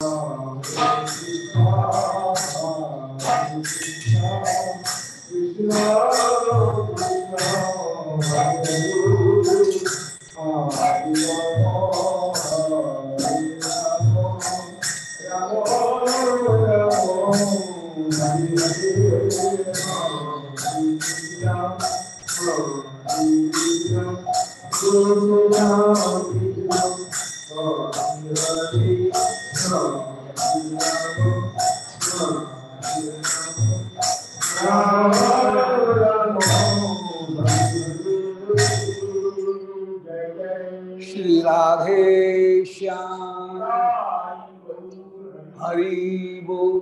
श्री हरि बोल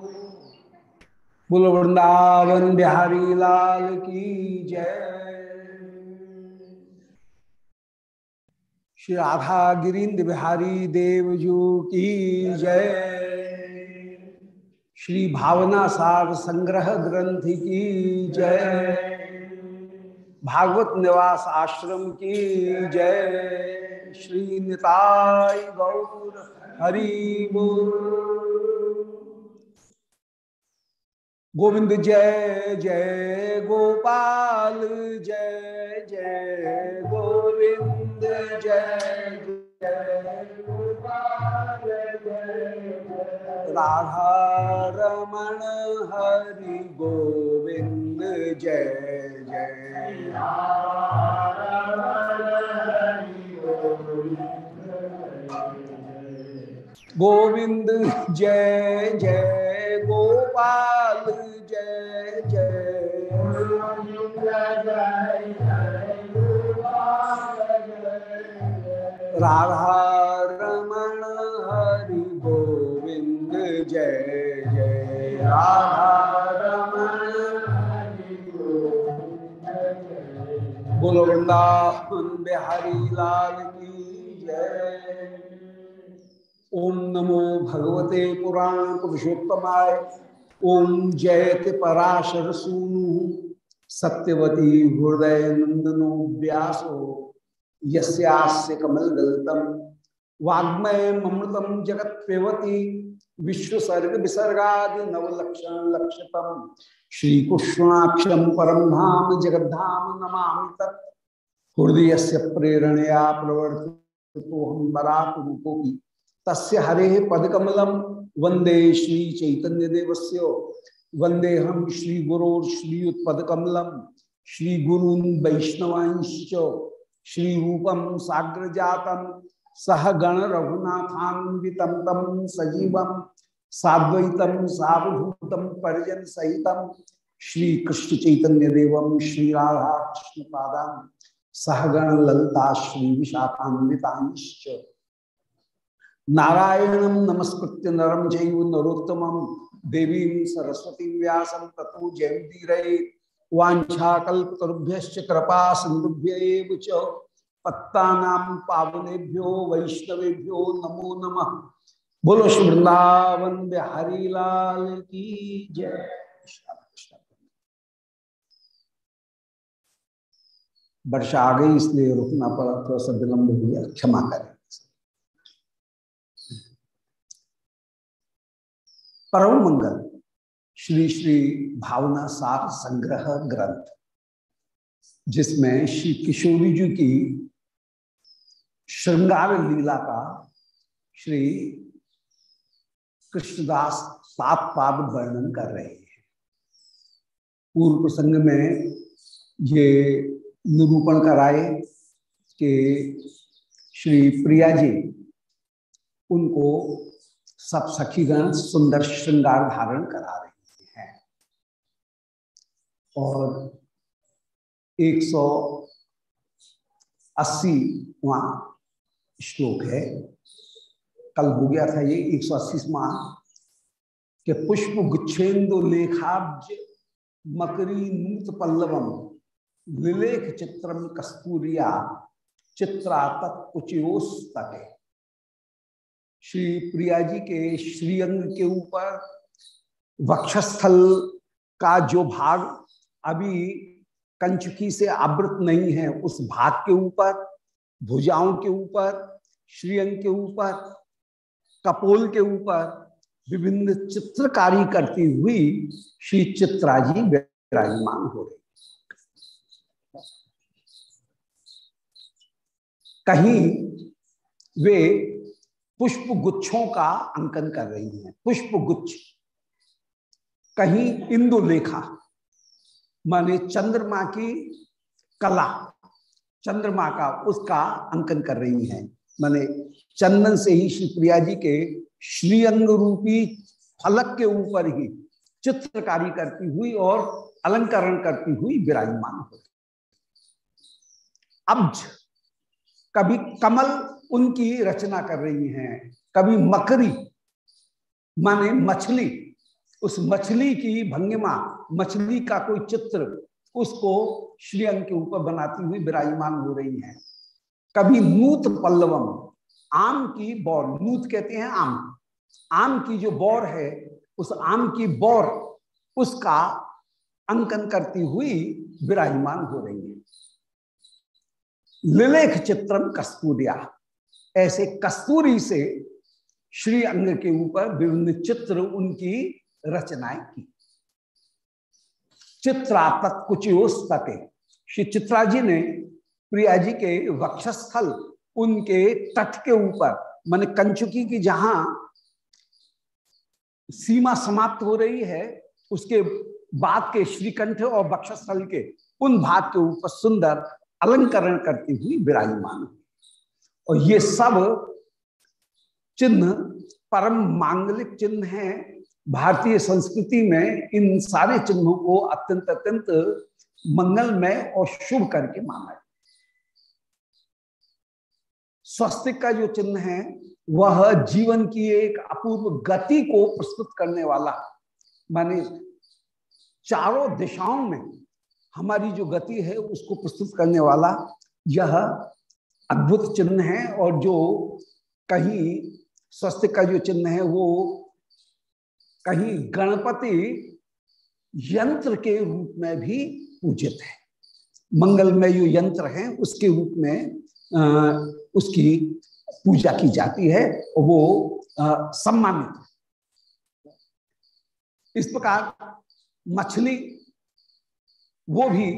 बोल वृंदावन बिहारी लाल की जय। श्री राधा गिरीन्द्र बिहारी देवजू की जय। श्री भावना सार संग्रह ग्रंथ की जय। भागवत निवास आश्रम की जय। श्री निताय गौर हरि बोल। गोविंद जय जय गोपाल, जय जय गोविंद, जय जय गोपाल, जय हरि गोविंद, जय जय। गोविंद जय जय, गोपाल, जय जय। राधा रमण हरि गोविंद, जय जय। राधा बोलो वृंदावन बिहारी लाल ओम नमो भगवते पुराण पुरुषोत्तमाय। ओम जयति पराशर सूनु सत्यवती हृदय नंदनो व्यासो। यस्यास्य कमल गलतम वाग्मय ममृतम जगत पेवती विश्व सर्ग विसर्गा नवलक्षण लक्षतम। श्री कृष्णाक्षम परम धाम जगद्धाम नमा तत्। हृदय से प्रेरणया प्रवर्तित तो हम बराक रूपोगी तस्य हरे पदकमलम। वंदे श्री चैतन्य देवस्य वंदे हम श्री गुरो श्रीयुत्पदकमलम। श्री गुरून वैष्णवांश्च। श्री रूपम साग्र जातम सह गण रघुनाथान्वितम तम सजीवम साद्वैतम सावधूतम परिजन सहितम श्री कृष्ण चैतन्य देवम श्री राधा कृष्ण पादान सहगण ललिता श्री विशाखान्विताश्च नारायणं नमस्कृत्य नरम चैव नरोत्तमं देवीं सरस्वती व्यासं ततो जयन्तीरे वाछाकल्पतरुभ्य कृपा सिंधुभ्य च पत्तानां पावनेभ्यो वैष्णवेभ्यो नमो नमः। बोलो श्री वृंदावन बिहारी लाल की जय। वर्षा आ गई, इसलिए रुकना पड़ा, थोड़ा सा विलम्ब हो गया क्षमा करें। परम मंगल, श्री श्री भावना सार संग्रह ग्रंथ, जिसमें श्री किशोरी जी की श्रृंगार लीला का श्री कृष्णदास सात पाद वर्णन कर रहे हैं। पूर्व प्रसंग में ये निरूपण कराए कि श्री प्रिया जी, उनको सब सखीगण सुंदर श्रृंगार धारण करा रही हैं। और 180 वहाँ श्लोक है। कल हो गया था ये 180 के पुष्प गुच्छेन्दु लेखाब्ज मकरी नूत पल्लवम लिलेख चित्रम कस्तूरिया चित्रा तत्कुचोस्तके श्री प्रिया जी के श्रीअंग के ऊपर वक्षस्थल का जो भाग अभी कंचुकी से आवृत नहीं है, उस भाग के ऊपर, भुजाओं के ऊपर, श्रीअंग के ऊपर, कपोल के ऊपर विभिन्न चित्रकारी करती हुई श्री चित्रा जी विराजमान हो रही। कहीं वे पुष्प गुच्छों का अंकन कर रही हैं। पुष्प गुच्छ कहीं इंदुलेखा, माने चंद्रमा की कला, चंद्रमा का उसका अंकन कर रही हैं। माने चंदन से ही श्री प्रिया जी के श्रीअंग रूपी फलक के ऊपर ही चित्रकारी करती हुई और अलंकरण करती हुई विराजमान हो। अब कभी कमल उनकी रचना कर रही हैं। कभी मकरी, माने मछली, उस मछली की भंगिमा, मछली का कोई चित्र, उसको श्रीअंग के ऊपर बनाती हुई विराजमान हो रही हैं। कभी नूत पल्लवम, आम की बौर नूत कहते हैं आम। आम की जो बौर है, उस आम की बौर, उसका अंकन करती हुई विराजमान हो रही है। लिलेख चित्रम कस्तूरिया। ऐसे कस्तूरी से श्री अंग के ऊपर विभिन्न चित्र उनकी रचनाएँ की। चित्रा तत्कुचोस्तके श्री चित्रा जी ने प्रिया जी के वक्षस्थल उनके तट के ऊपर, मान कंचुकी की जहाँ सीमा समाप्त हो रही है, उसके बाद के श्रीकंठ और वक्षस्थल के उन भाग के ऊपर सुंदर अलंकरण करती हुई विराजमान और ये सब चिन्ह परम मांगलिक चिन्ह हैं। भारतीय संस्कृति में इन सारे चिन्हों को अत्यंत अत्यंत मंगलमय और शुभ करके माना है। स्वस्तिक का जो चिन्ह है, वह जीवन की एक अपूर्व गति को प्रस्तुत करने वाला माने चारों दिशाओं में हमारी जो गति है, उसको प्रस्तुत करने वाला यह अद्भुत चिन्ह है और जो कहीं स्वस्तिक का जो चिन्ह है वो कहीं गणपति यंत्र के रूप में भी पूजित है। मंगल में जो यंत्र है उसके रूप में आ, उसकी पूजा की जाती है और वो सम्मानित इस प्रकार मछली वो भी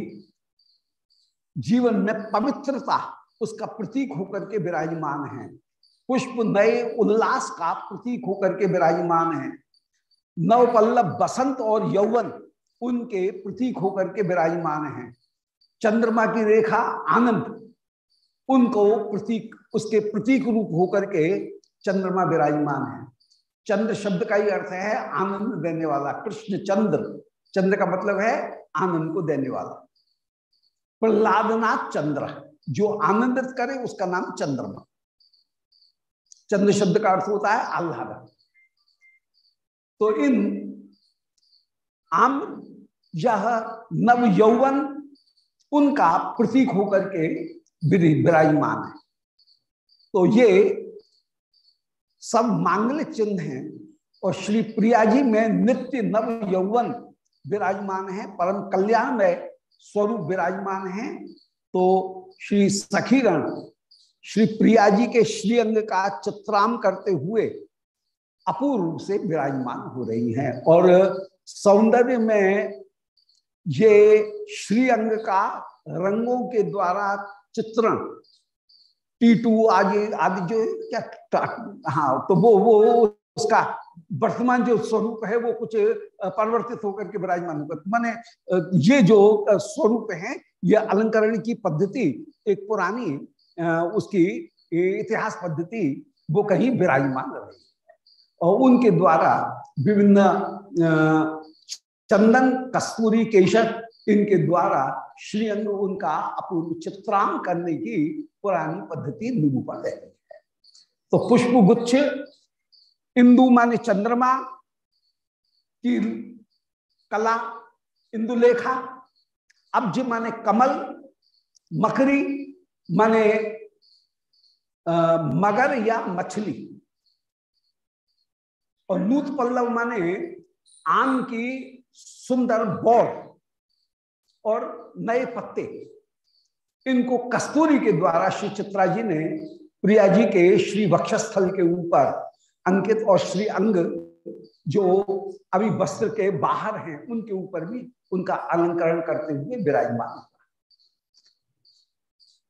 जीवन में पवित्रता उसका प्रतीक होकर के विराजमान है। पुष्प नए उल्लास का प्रतीक होकर के विराजमान है। नवपल्लभ बसंत और यौवन उनके प्रतीक होकर के विराजमान है। चंद्रमा की रेखा आनंद उनको प्रतीक, उसके प्रतीक रूप होकर के चंद्रमा विराजमान है। चंद्र शब्द का ही अर्थ है आनंद देने वाला। कृष्ण चंद्र चंद्र का मतलब है आनंद को देने वाला। प्रहलादनाथ चंद्र। जो आनंदित करे उसका नाम चंद्रमा। चंद्र शब्द का अर्थ होता है आह्लाद। तो इन आम यह नव यौवन, उनका प्रतीक होकर के विराजमान है। तो ये सब मांगलिक चिन्ह हैं और श्री प्रिया जी में नित्य नव यौवन विराजमान है, परम कल्याण में स्वरूप विराजमान है। तो श्री सखीगण, श्री प्रिया जी के श्री अंग का चित्राम करते हुए अपूर्व रूप से विराजमान हो रही हैं। और सौंदर्य में ये श्री अंग का रंगों के द्वारा चित्रण, टीटू आदि आदि जो, क्या हाँ तो वो वो उसका वर्तमान जो स्वरूप है, वो कुछ परिवर्तित होकर के विराजमान होगा माने ये जो स्वरूप है ये अलंकरण की पद्धति एक पुरानी उसकी इतिहास पद्धति वो कहीं विराजमान रही। और उनके द्वारा विभिन्न चंदन, कस्तूरी केशर इनके द्वारा श्रीअंग उनका अपूर्व चित्रांग करने की पुरानी पद्धति निरूपण है। तो पुष्प गुच्छ इंदु माने चंद्रमा, की कला, इंदुलेखा अब्ज माने कमल, मकरी, माने मगर या मछली। और लूत पल्लव माने आम की सुंदर बौर और नए पत्ते। इनको कस्तूरी के द्वारा श्री चित्रा जी ने प्रिया जी के श्री वक्षस्थल के ऊपर अंकित और श्री अंग जो अभी वस्त्र के बाहर हैं, उनके ऊपर भी उनका अलंकरण करते हुए विराजमान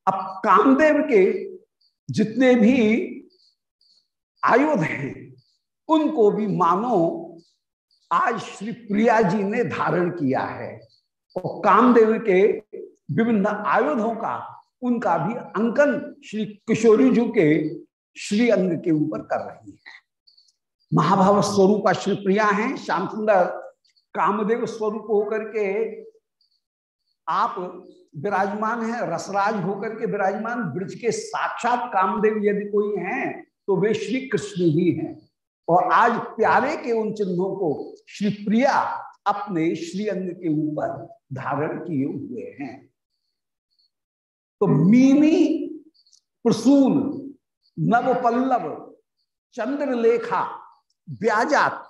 अब कामदेव के जितने भी आयुध हैं, उनको भी मानो, आज श्री प्रिया जी ने धारण किया है। और कामदेव के विभिन्न आयुधों का, उनका भी अंकन श्री किशोरी जी के श्री अंग के ऊपर कर रही है। महाभाव स्वरूप श्री प्रिया है। श्याम सुंदर कामदेव स्वरूप होकर के आप विराजमान है, रसराज होकर के विराजमान। ब्रज के साक्षात कामदेव यदि कोई हैं तो वे श्री कृष्ण ही हैं। और आज प्यारे के उन चिन्हों को श्री प्रिया अपने श्री अंग के ऊपर धारण किए हुए हैं। तो मीनी, प्रसून नव पल्लव चंद्रलेखा व्याजात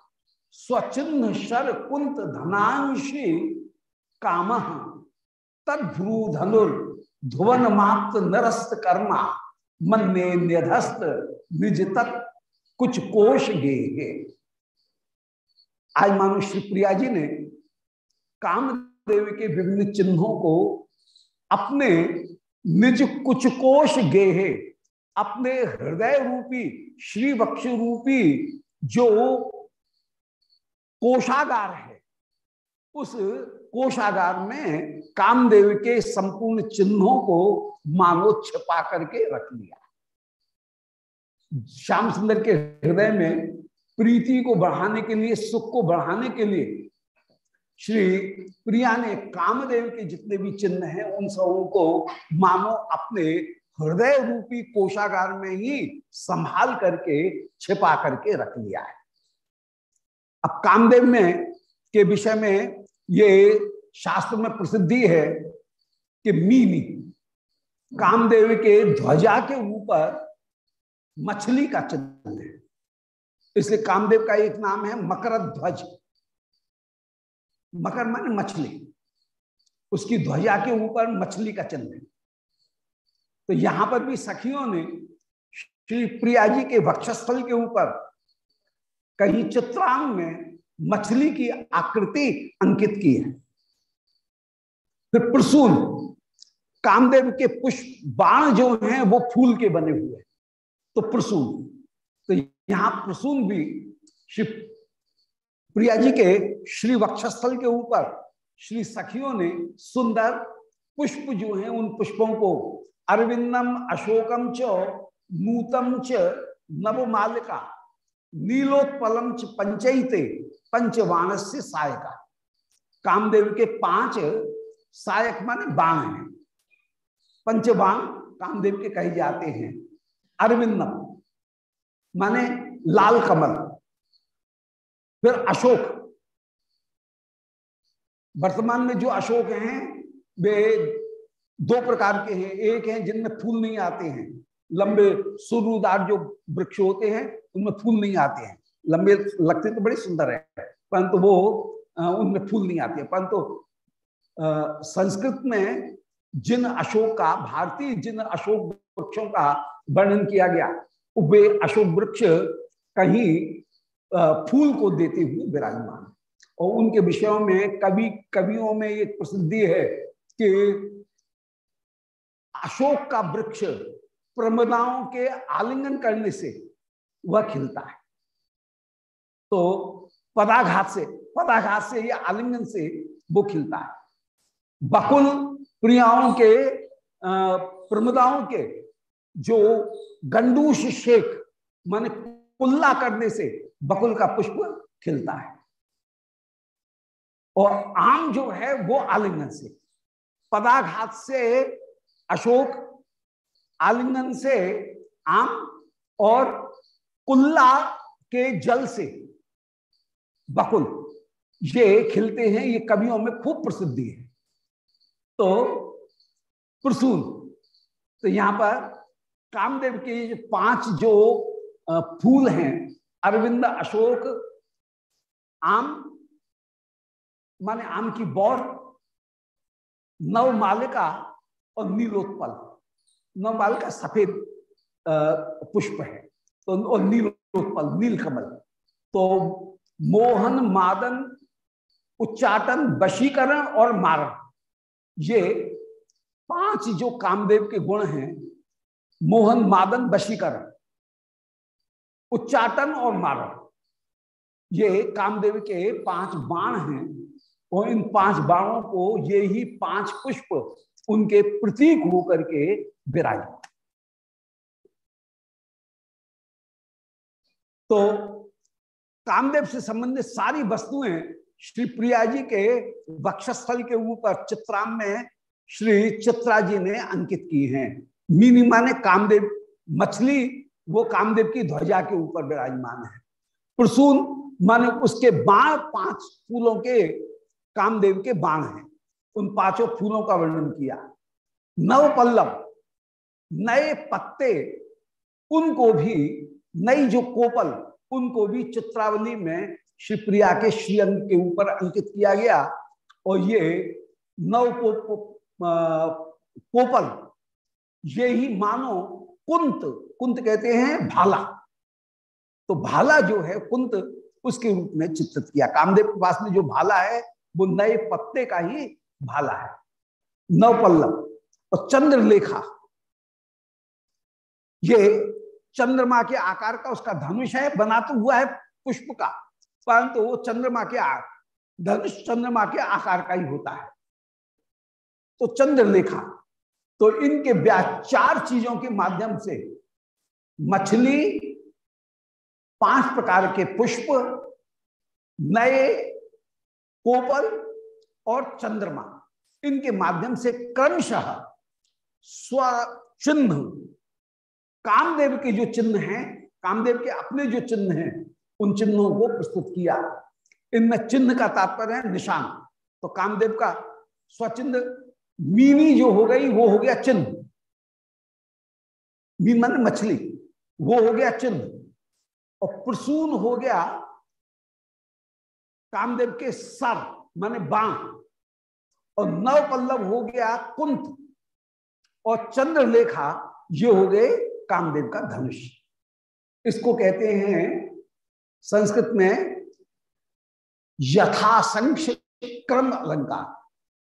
स्वचिन्ह शर कुंत धनांशी काम तद्भ्रू धनुर धुवन मात्र नरस्त कर्मा मन ने निधस्त निज तत् कुछ कोश गे आज मानो श्री प्रिया जी ने कामदेव के विभिन्न चिन्हों को अपने निज कुछ कोश गेहे अपने हृदय रूपी, श्री वक्ष रूपी जो कोषागार है, उस कोषागार में कामदेव के संपूर्ण चिन्हों को मानो छिपा करके रख लिया। श्याम सुंदर के हृदय में प्रीति को बढ़ाने के लिए, सुख को बढ़ाने के लिए, श्री प्रिया ने कामदेव के जितने भी चिन्ह हैं, उन सबों को मानो अपने हृदय रूपी कोषागार में ही संभाल करके, छिपा करके रख लिया है। अब कामदेव में, के विषय में ये शास्त्र में प्रसिद्धि है कि मीनी कामदेव के ध्वजा के ऊपर मछली का चिन्ह है। इसलिए कामदेव का एक नाम है मकर ध्वज मकर माने मछली। उसकी ध्वजा के ऊपर मछली का चिन्ह है। तो यहाँ पर भी सखियों ने श्री प्रिया जी के वक्षस्थल के ऊपर कहीं चित्रांग में मछली की आकृति अंकित की है। फिर प्रसून कामदेव के पुष्प बाण जो हैं, वो फूल के बने हुए हैं। तो प्रसून तो यहाँ प्रसून भी श्री प्रिया जी के श्री वक्षस्थल के ऊपर श्री सखियों ने सुंदर पुष्प जो हैं, उन पुष्पों को अरविंदम, अशोकम च नूतम च नवमालिका नीलोत्पलम च पंचयते पंचवाणस्य सायका। कामदेव के पाँच, सायक माने बाण हैं। पंचबाण कामदेव के कहे जाते हैं। अरविंदम माने लाल कमल। फिर अशोक। वर्तमान में जो अशोक हैं, वे दो प्रकार के हैं। एक है जिनमें फूल नहीं आते हैं। लंबे सुरुदार जो वृक्ष होते हैं, उनमें फूल नहीं आते हैं। लंबे लगते तो बड़े सुंदर है, परंतु वो उनमें फूल नहीं आते हैं। परंतु संस्कृत में जिन अशोक का, भारतीय जिन अशोक वृक्षों का वर्णन किया गया, वे अशोक वृक्ष कहीं फूल को देते हुए विराजमान और उनके विषयों में कवि, कवियों में एक प्रसिद्धि है कि अशोक का वृक्ष प्रमदाओं के आलिंगन करने से वह खिलता है। तो पदाघात से पदाघात से, या आलिंगन से वो खिलता है। बकुल प्रियाओं के प्रमदाओं के जो गंडूश शेख, माने कुल्ला करने से बकुल का पुष्प खिलता है। और आम जो है वो आलिंगन से, पदाघात से अशोक, आलिंगन से आम और कुल्ला के जल से बकुल। ये खिलते हैं, ये कवियों में खूब प्रसिद्धि है। तो प्रसून तो यहाँ पर कामदेव के पाँच जो फूल हैं, अरविंद, अशोक, आम, माने आम की बौर नव मालिका और नीलोत्पल। नव मालिका सफ़ेद पुष्प है। तो और नीलोत्पल नील कमल तो मोहन, मादन, उच्चाटन, वशीकरण और मारण। ये पाँच जो कामदेव के गुण हैं, मोहन, मादन, वशीकरण, उच्चाटन और मारण। ये कामदेव के पाँच बाण हैं, और इन पाँच बाणों को ये ही पाँच पुष्प उनके प्रतीक होकर के विराज तो कामदेव से संबंधित सारी वस्तुएँ श्री प्रिया जी के वक्षस्थल के ऊपर चित्राम में श्री चित्रा जी ने अंकित की हैं। मीनी माने कामदेव, मछली, वो कामदेव की ध्वजा के ऊपर विराजमान है। प्रसून माने उसके बाण, पाँच फूलों के कामदेव के बाण हैं। उन पाँचों फूलों का वर्णन किया। नव पल्लव नए पत्ते, उनको भी, नई जो कोपल, उनको भी चित्रावली में शिवप्रिया के श्रीअंग के ऊपर अंकित किया गया। और ये नव कोपल, ये ही मानो कुंत कुंत कहते हैं भाला। तो भाला जो है, कुंत, उसके रूप में चित्रित किया। कामदेव के पास में जो भाला है, वो नए पत्ते का ही भाला है। नवपल्लव और चंद्रलेखा। ये चंद्रमा के आकार का उसका धनुष है, बना तो हुआ है पुष्प का, परंतु वो चंद्रमा के धनुष चंद्रमा के आकार का ही होता है। तो चंद्रलेखा तो इनके ब्याह चार चीज़ों के माध्यम से मछली, पाँच प्रकार के पुष्प, नए, कोपल और चंद्रमा। इनके माध्यम से क्रमशः स्व चिन्ह कामदेव के जो चिन्ह हैं, कामदेव के अपने जो चिन्ह हैं, उन चिन्हों को प्रस्तुत किया। इनमें चिन्ह का तात्पर्य है निशान। तो कामदेव का स्वचिन्ह मीनी जो हो गई, वो हो गया चिन्ह। मीन मन मछली। वो हो गया चिन्ह। और प्रसून हो गया कामदेव के सर, माने बाण और नव पल्लव हो गया कुंत और चंद्रलेखा, ये हो गए कामदेव का धनुष। इसको कहते हैं संस्कृत में यथासंख्य क्रम अलंकार।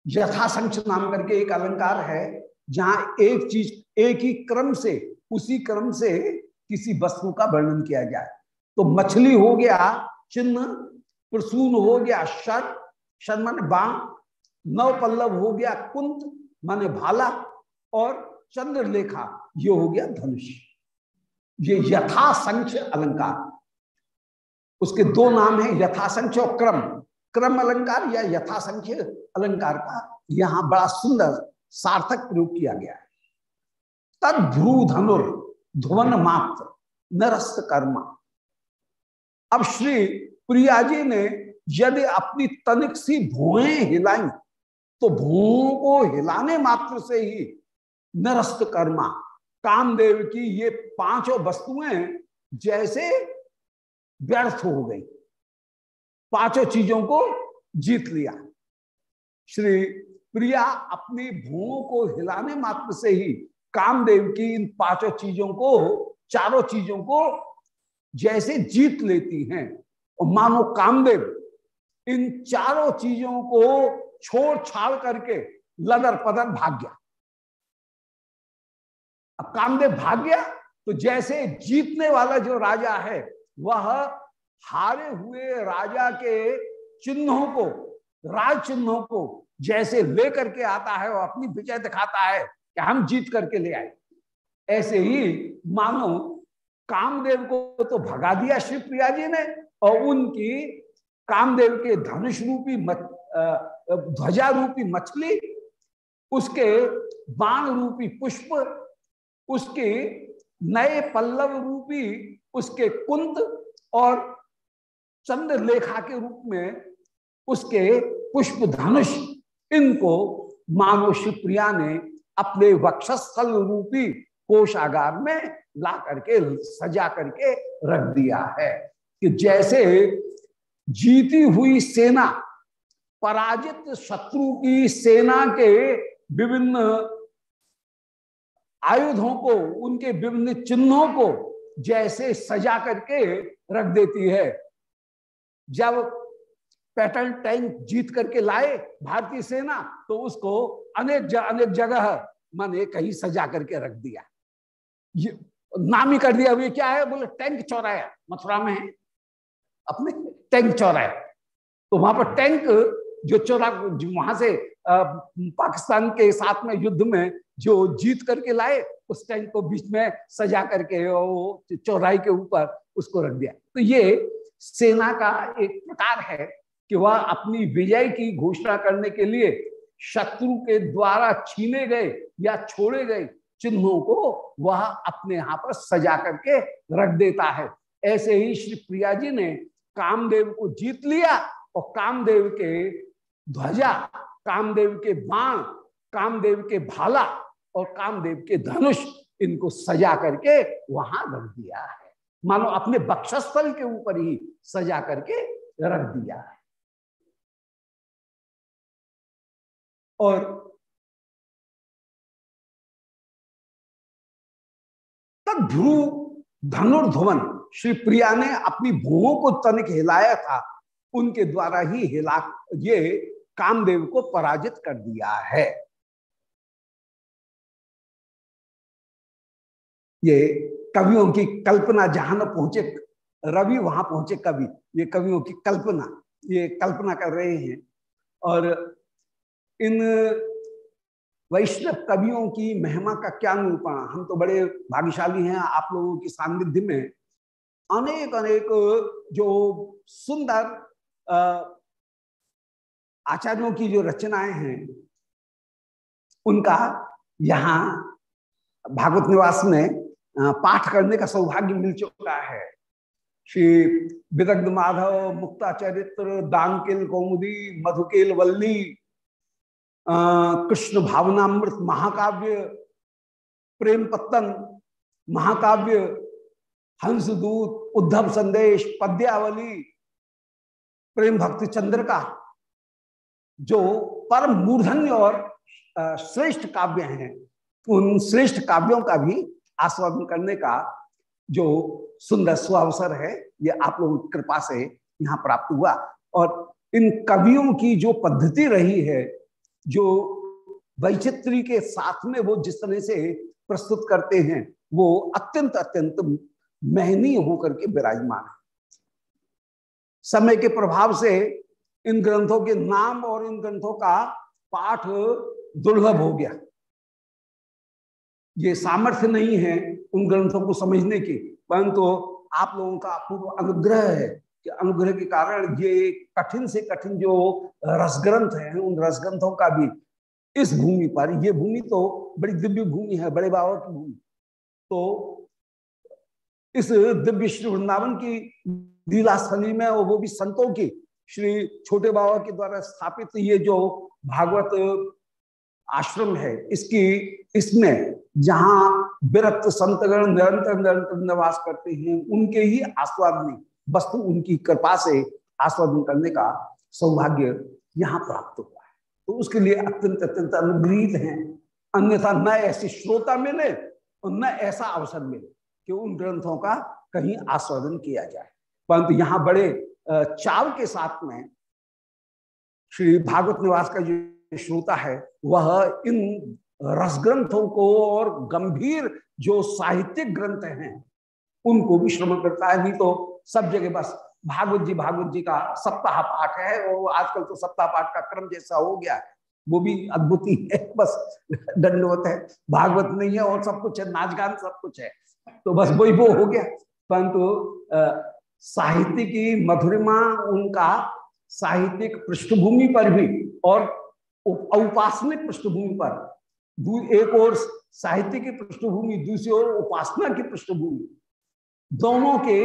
यथासंख्य नाम करके एक अलंकार है, जहाँ एक चीज़, एक ही क्रम से, उसी क्रम से किसी वस्तु का वर्णन किया जाए। तो मछली हो गया चिन्ह, प्रसून हो गया शर शर माने बाण नव पल्लव हो गया कुंत, माने भाला, और चंद्रलेखा, ये हो गया धनुष। ये यथासंख्य अलंकार। उसके दो नाम है, यथासंख्य और क्रम। क्रम अलंकार या यथासंख्य अलंकार का यहाँ बड़ा सुंदर सार्थक प्रयोग किया गया है। तद ध्रुव धनुर ध्वन मात्र नरस्त कर्मा। अब श्री प्रिया जी ने यदि अपनी तनिक सी भुएँ हिलाई तो भुओं को हिलाने मात्र से ही नरस्त कर्मा, कामदेव की ये पाँचों वस्तुएँ जैसे व्यर्थ हो गई। पाँचों चीज़ों को जीत लिया। श्री प्रिया अपनी भूओं को हिलाने मात्र से ही कामदेव की इन पाँचों चीज़ों को, चारों चीज़ों को जैसे जीत लेती हैं। और मानो कामदेव इन चारों चीज़ों को छोड़ छाड़ करके लदर पदर भाग गया। अब कामदेव भाग गया तो जैसे जीतने वाला जो राजा है, वह हारे हुए राजा के चिन्हों को, राज चिन्हों को जैसे ले करके आता है और अपनी विजय दिखाता है कि हम जीत करके ले आए। ऐसे ही मानो कामदेव को तो भगा दिया शिव प्रिया जी ने और उनकी कामदेव के धनुष रूपी ध्वजा रूपी मछली, उसके बाण रूपी पुष्प, उसके नए पल्लव रूपी उसके कुंद और चंद्रलेखा के रूप में उसके पुष्प धनुष, इनको मानव शिवप्रिया ने अपने वक्षस्थल रूपी कोषागार में ला करके, सजा करके रख दिया है कि जैसे जीती हुई सेना पराजित शत्रु की सेना के विभिन्न आयुधों को, उनके विभिन्न चिन्हों को जैसे सजा करके रख देती है। जब पैटर्न टैंक जीत करके लाए भारतीय सेना तो उसको अनेक अनेक जगह माने कहीं सजा करके रख दिया। ये नाम ही कर दिया। ये क्या है? बोले टैंक चौराया मथुरा में है। अपने टैंक चौराया तो वहाँ पर टैंक जो चौरा वहाँ से पाकिस्तान के साथ में युद्ध में जो जीत करके लाए, उस टैंक को बीच में सजा करके चौराई के ऊपर उसको रख दिया। तो ये सेना का एक प्रकार है कि वह अपनी विजय की घोषणा करने के लिए शत्रु के द्वारा छीने गए या छोड़े गए चिन्हों को वह अपने यहाँ पर सजा करके रख देता है। ऐसे ही श्री प्रिया जी ने कामदेव को जीत लिया और कामदेव के ध्वजा, कामदेव के बाण, कामदेव के भाला और कामदेव के धनुष इनको सजा करके वहाँ रख दिया है। मानो अपने बक्षस्थल के ऊपर ही सजा करके रख दिया है। और ध्रुव धनुर्धवन श्री प्रिया ने अपनी भूमों को तनिक हिलाया था उनके द्वारा ही हिला, ये कामदेव को पराजित कर दिया है। ये कवियों की कल्पना जहाँ न पहुँचे, रवि वहाँ पहुँचे कवि, ये कवियों की कल्पना, ये कल्पना कर रहे हैं। और इन वैष्णव कवियों की महिमा का क्या निरूपण? हम तो बड़े भाग्यशाली हैं, आप लोगों की सानिध्य में अनेक अनेक जो सुंदर आचार्यों की जो रचनाएँ हैं, उनका यहाँ भागवत निवास में पाठ करने का सौभाग्य मिल चुका है। श्री विदग्ध माधव मुक्ता चरित्र कौमुदी, मधुकेल वल्ली कृष्ण भावनामृत महाकाव्य, प्रेम पत्तन महाकाव्य हंसदूत उद्धव संदेश, पद्यावली प्रेम भक्ति चंद्र का, जो परम मूर्धन्य और श्रेष्ठ काव्य हैं, उन श्रेष्ठ काव्यों का भी आस्वादन करने का जो सुंदर सुअवसर है, ये आप लोगों की कृपा से यहाँ प्राप्त हुआ। और इन कवियों की जो पद्धति रही है, जो वैचित्री के साथ में वो जिस तरह से प्रस्तुत करते हैं, वो अत्यंत अत्यंत महनीय होकर के विराजमान है। समय के प्रभाव से इन ग्रंथों के नाम और इन ग्रंथों का पाठ दुर्लभ हो गया। ये सामर्थ्य नहीं है उन ग्रंथों को समझने की, परंतु तो आप लोगों का पूर्व अनुग्रह है कि अनुग्रह के कारण ये कठिन से कठिन जो रसग्रंथ है, उन रसग्रंथों का भी इस भूमि पर, ये भूमि तो बड़ी दिव्य भूमि है, बड़े बाबा की भूमि। तो इस दिव्य श्री वृंदावन की लीला स्थली में और वो भी संतों की, श्री छोटे बाबा के द्वारा स्थापित ये जो भागवत आश्रम है, इसकी, इसमें जहाँ विरक्त संतगण निरंतर निरंतर निवास करते हैं, उनके ही आस्वादन वस्तु उनकी कृपा से आस्वादन करने का सौभाग्य यहाँ प्राप्त हुआ है। तो उसके लिए अत्यंत अत्यंत अनुग्रहित हैं। अन्यथा न ऐसी श्रोता मिले और न ऐसा अवसर मिले कि उन ग्रंथों का कहीं आस्वादन किया जाए। परंतु यहाँ बड़े चाव के साथ में श्री भागवत निवास का जो श्रोता है, वह इन रसग्रंथों को और गंभीर जो साहित्यिक ग्रंथ हैं, उनको भी श्रवण करता है। नहीं तो सब जगह बस भागवत जी भागवत जी का सप्ताह पाठ है और आजकल तो सप्ताह पाठ का क्रम जैसा हो गया है। वो भी अद्भुत ही है, बस दंडवत है। भागवत नहीं है और सब कुछ है नाच गान सब कुछ है। तो बस वही वो हो गया। परंतु साहित्य की मधुरिमा उनका साहित्यिक पृष्ठभूमि पर भी और औपासनिक पृष्ठभूमि पर। एक और साहित्य की पृष्ठभूमि, दूसरी ओर उपासना की पृष्ठभूमि। दोनों के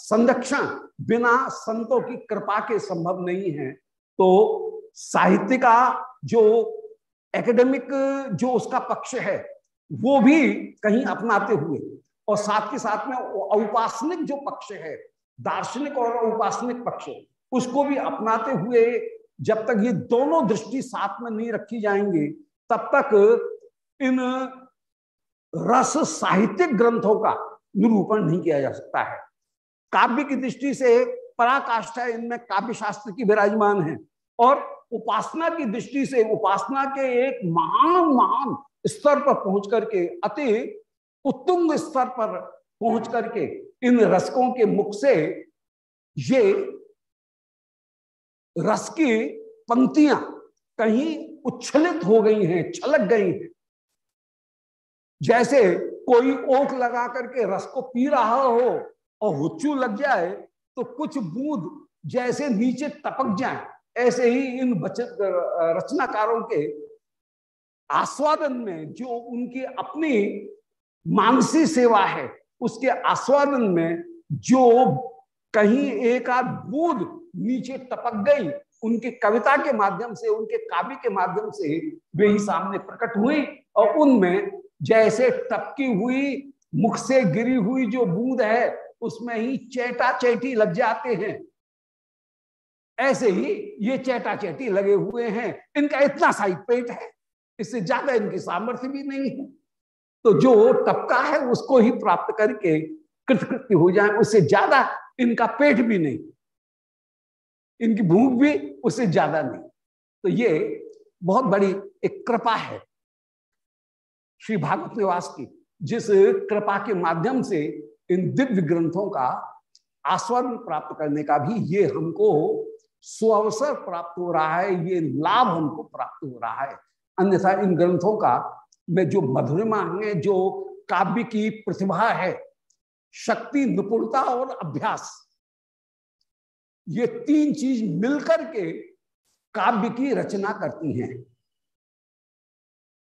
संरक्षण बिना संतों की कृपा के संभव नहीं है। तो साहित्य का जो एकेडमिक जो उसका पक्ष है, वो भी कहीं अपनाते हुए। और साथ के साथ में औपासनिक जो पक्ष है, दार्शनिक और औपासनिक पक्ष, उसको भी अपनाते हुए जब तक ये दोनों दृष्टि साथ में नहीं रखी जाएँगे, तब तक इन रस साहित्यिक ग्रंथों का निरूपण नहीं किया जा सकता है। काव्य की दृष्टि से पराकाष्ठा इनमें काव्य शास्त्र की विराजमान है और उपासना की दृष्टि से उपासना के एक महान महान स्तर पर पहुँच करके अति उत्तुंग स्तर पर पहुँच करके इन रसकों के मुख से ये रस की पंक्तियाँ कहीं उच्छलित हो गई हैं, छलक गई हैं। जैसे कोई ओख लगा करके रस को पी रहा हो और हुच्चू लग जाए तो कुछ बूंद जैसे नीचे टपक जाए। ऐसे ही इन बचत रचनाकारों के आस्वादन में जो उनकी अपनी मानसी सेवा है। उसके आस्वादन में जो कहीं एक आध बूंद नीचे टपक गई, उनकी कविता के माध्यम से, उनके काव्य के माध्यम से वे ही सामने प्रकट हुई और उनमें जैसे टपकी हुई, मुख से गिरी हुई जो बूंद है, उसमें ही चेटा चेटी लग जाते हैं। ऐसे ही ये चेटा चेटी लगे हुए हैं। इनका इतना साइड पेट है, इससे ज़्यादा इनकी सामर्थ्य भी नहीं है। तो जो टपका है उसको ही प्राप्त करके कृतकृत्य हो जाए, उससे ज़्यादा इनका पेट भी नहीं, इनकी भूख भी उससे ज़्यादा नहीं। तो ये बहुत बड़ी एक कृपा है श्री भागवत निवास की, जिस कृपा के माध्यम से इन दिव्य ग्रंथों का आस्वादन प्राप्त करने का भी ये हमको सुअवसर प्राप्त हो रहा है, ये लाभ हमको प्राप्त हो रहा है। अन्यथा इन ग्रंथों का में जो मधुरिमा है, जो काव्य की प्रतिभा है, शक्ति, निपुणता और अभ्यास, ये तीन चीज़ मिलकर के काव्य की रचना करती हैं।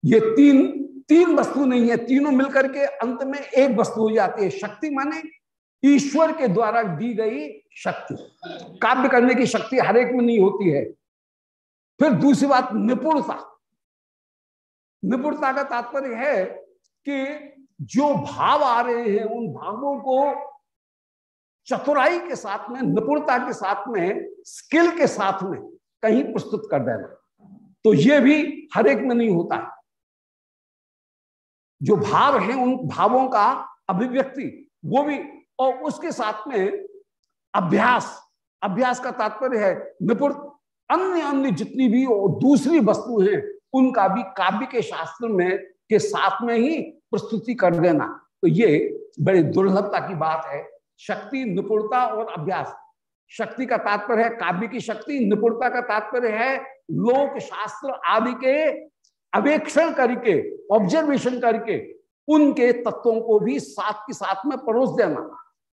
ये तीन तीन वस्तु नहीं है, तीनों मिलकर के अंत में एक वस्तु हो जाती है, शक्ति माने ईश्वर के द्वारा दी गई शक्ति। काव्य करने की शक्ति हर एक में नहीं होती है। फिर दूसरी बात, निपुणता। निपुणता का तात्पर्य है कि जो भाव आ रहे हैं, उन भावों को चतुराई के साथ में, निपुणता के साथ में, स्किल के साथ में कहीं प्रस्तुत कर देना। तो ये भी हर एक में नहीं होता है। जो भाव है, उन भावों का अभिव्यक्ति, वो भी, और उसके साथ में अभ्यास अभ्यास का तात्पर्य है, निपुण अन्य अन्य जितनी भी और दूसरी वस्तु हैं उनका भी काव्य के शास्त्र में, के साथ में ही प्रस्तुति कर देना। तो ये बड़ी दुर्लभता की बात है। शक्ति, निपुणता और अभ्यास। शक्ति का तात्पर्य है, काव्य की शक्ति, निपुणता का तात्पर्य है, लोक शास्त्र आदि के अवेक्षण करके ऑब्जर्वेशन करके, उनके तत्वों को भी साथ के साथ में परोस देना।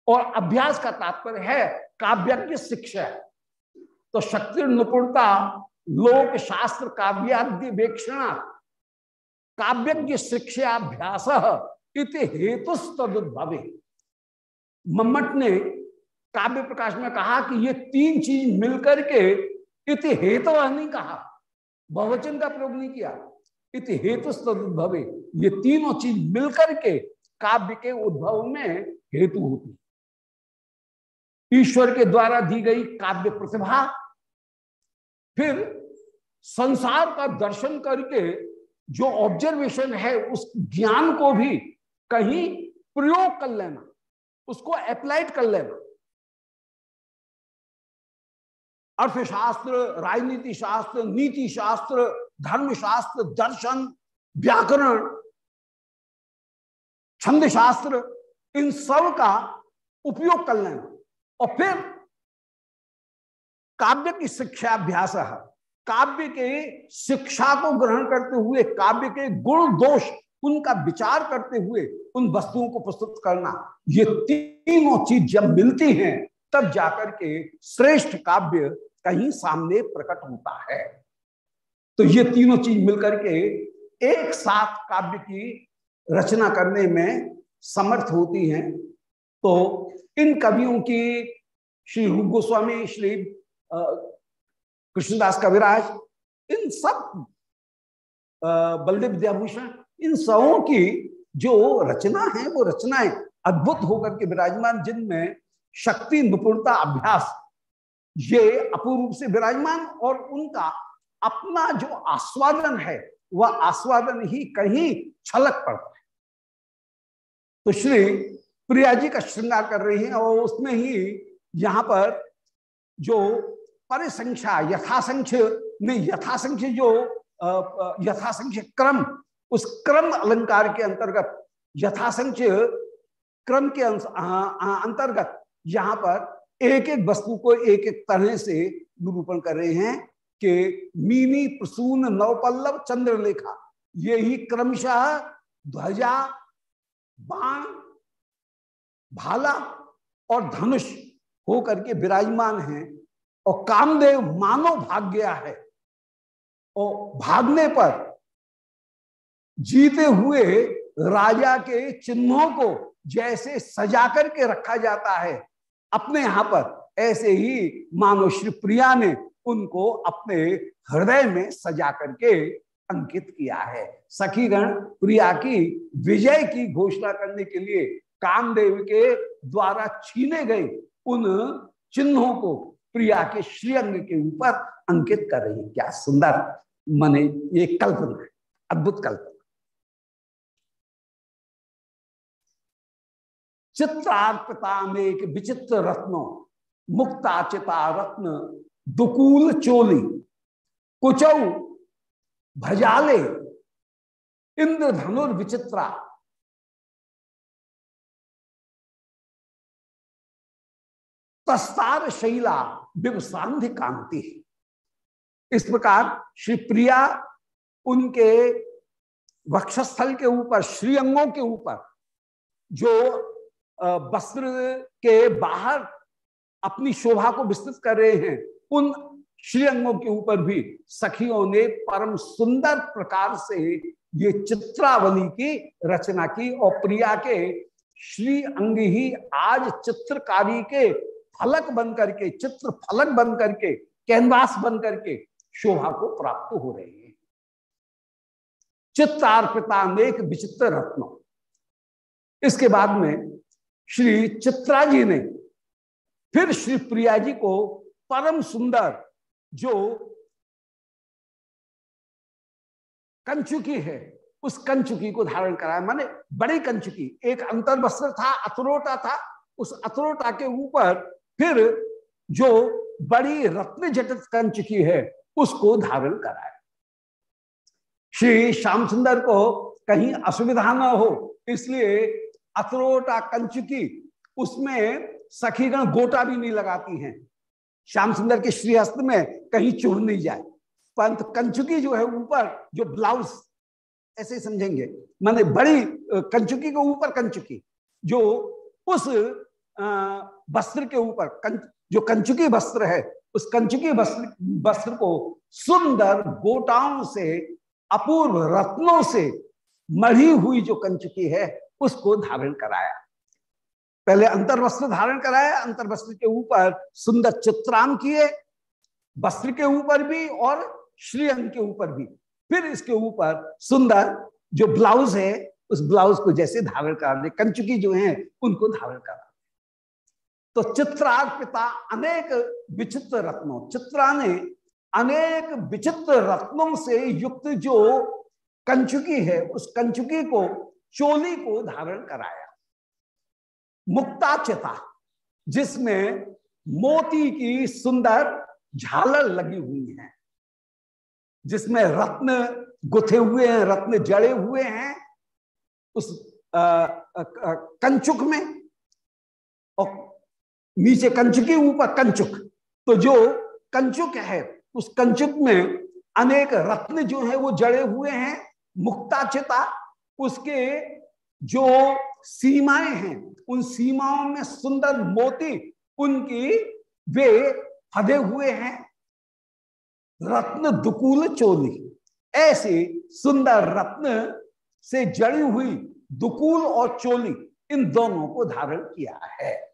और अभ्यास का तात्पर्य है काव्य की शिक्षा। तो शक्ति निपुणता लोक शास्त्र काव्याद्य वेक्षण काव्य शिक्षाभ्यास इति हेतु तदुद्भवे मम्मट ने काव्य प्रकाश में कहा कि ये तीन चीज़ मिलकर के इति हेतु नहीं कहा, बहुवचन का प्रयोग नहीं किया, इति हेतु तदुद्भवे ये तीनों चीज़ मिलकर के काव्य के उद्भव में हेतु होती। ईश्वर के द्वारा दी गई काव्य प्रतिभा फिर संसार का दर्शन करके जो ऑब्जर्वेशन है, उस ज्ञान को भी कहीं प्रयोग कर लेना, उसको अप्लाइड कर लेना। अर्थशास्त्र राजनीति शास्त्र नीति शास्त्र धर्म शास्त्र दर्शन, व्याकरण छंद शास्त्र इन सब का उपयोग कर लेना। और फिर काव्य की शिक्षाभ्यास, काव्य के शिक्षा को ग्रहण करते हुए, काव्य के गुण दोष, उनका विचार करते हुए, उन वस्तुओं को प्रस्तुत करना, ये तीनों चीज़ जब मिलती हैं, तब जाकर के श्रेष्ठ काव्य कहीं सामने प्रकट होता है। तो ये तीनों चीज़ मिलकर के एक साथ काव्य की रचना करने में समर्थ होती हैं। तो इन कवियों की, श्री रूप गोस्वामी श्री कृष्णदास कविराज, इन सब बलदेव विद्याभूषण, इन सबों की जो रचना है, वो रचनाएँ अद्भुत होकर के विराजमान, जिनमें शक्ति, निपुणता, अभ्यास, ये अपूर्व से विराजमान और उनका अपना जो आस्वादन है, वह आस्वादन ही कहीं छलक पड़ता है। तो श्री प्रिया जी का श्रृंगार कर रही हैं और उसमें ही यहाँ पर जो परिसंख्या, यथासंख्य में यथासंख्य जो यथासंख्य क्रम, उस क्रम अलंकार के अंतर्गत, यथासंख्य क्रम के अंतर्गत यहाँ पर एक एक वस्तु को एक एक तरह से निरूपण कर रहे हैं कि मीनी प्रसून नवपल्लव चंद्रलेखा, ये ही क्रमशः ध्वजा, बाण, भाला और धनुष होकर के विराजमान है। और कामदेव मानो भाग गया है। और भागने पर जीते हुए राजा के चिन्हों को जैसे सजा करके रखा जाता है, अपने यहाँ पर ऐसे ही मानो श्री प्रिया ने उनको अपने हृदय में सजा करके अंकित किया है। सखीगण, प्रिया की विजय की घोषणा करने के लिए कामदेव के द्वारा छीने गए उन चिन्हों को प्रिया के श्रीअंग के ऊपर अंकित कर रही है। क्या सुंदर मने ये कल्पना अद्भुत कल्पना। चित्रार्पिता में एक विचित्र रत्नो मुक्ताचिता रत्न, दुकूल चोली कुचौ भजाले इंद्रधनुर विचित्रा तस्तार शैला विवसांधि कांति। इस प्रकार श्री प्रिया उनके वक्षस्थल के ऊपर श्रीअंगों के ऊपर, जो वस्त्र के बाहर अपनी शोभा को विस्तृत कर रहे हैं, उन श्रीअंगों के ऊपर भी सखियों ने परम सुंदर प्रकार से ये चित्रावली की रचना की और प्रिया के श्री अंग ही आज चित्रकारी के फलक बन करके, चित्र फलक बन करके, कैनवास बन करके शोभा को प्राप्त हो रहे हैं। चित्रार्पिता अनेक विचित्र रत्नों। इसके बाद में श्री चित्रा जी ने फिर श्री प्रिया जी को परम सुंदर जो कंचुकी है, उस कंचुकी को धारण कराया। माने बड़ी कंचुकी, एक अंतर वस्त्र था, अथरोटा था, उस अथरोटा के ऊपर फिर जो बड़ी रत्न जटित कंच की है, उसको धारण कराया श्री श्याम सुंदर को कहीं असुविधा न हो, इसलिए अथरोटा कंचुकी उसमें सखीगण गोटा भी नहीं लगाती हैं। श्याम सुंदर के श्रीहस्त में कहीं चुभ नहीं जाए। परंतु कंचुकी जो है ऊपर, जो ब्लाउज, ऐसे समझेंगे। माने बड़ी कंचुकी के ऊपर कंचुकी जो उस वस्त्र के ऊपर कं, जो कंचुकी वस्त्र है उस कंचुकी वस्त्र वस्त्र को सुंदर गोटाओं से अपूर्व रत्नों से मढ़ी हुई जो कंचुकी है उसको धारण कराया। पहले अंतर्वस्त्र धारण कराया अंतर वस्त्र के ऊपर सुंदर चित्रांग किए वस्त्र के ऊपर भी और श्रीअंग के ऊपर भी। फिर इसके ऊपर सुंदर जो ब्लाउज है उस ब्लाउज को जैसे धारण करा कंचुकी जो है उनको धारण करा। तो चित्रार्पिता अनेक विचित्र रत्नों चित्रा ने अनेक विचित्र रत्नों से युक्त जो कंचुकी है उस कंचुकी को चोली को धारण कराया। मुक्ता चिता जिसमें मोती की सुंदर झालर लगी हुई है जिसमें रत्न गुथे हुए हैं रत्न जड़े हुए हैं उस आ, आ, आ, कंचुक में और नीचे कंचुकी ऊपर कंचुक। तो जो कंचुक है, उस कंचुक में अनेक रत्न जो है, वो जड़े हुए हैं, मुक्ताचिता, उसके जो सीमाएँ हैं, उन सीमाओं में सुंदर मोती, उनकी वे फदे हुए हैं। रत्न दुकूल चोली, ऐसे सुंदर रत्न से जड़ी हुई दुकूल और चोली, इन दोनों को धारण किया है।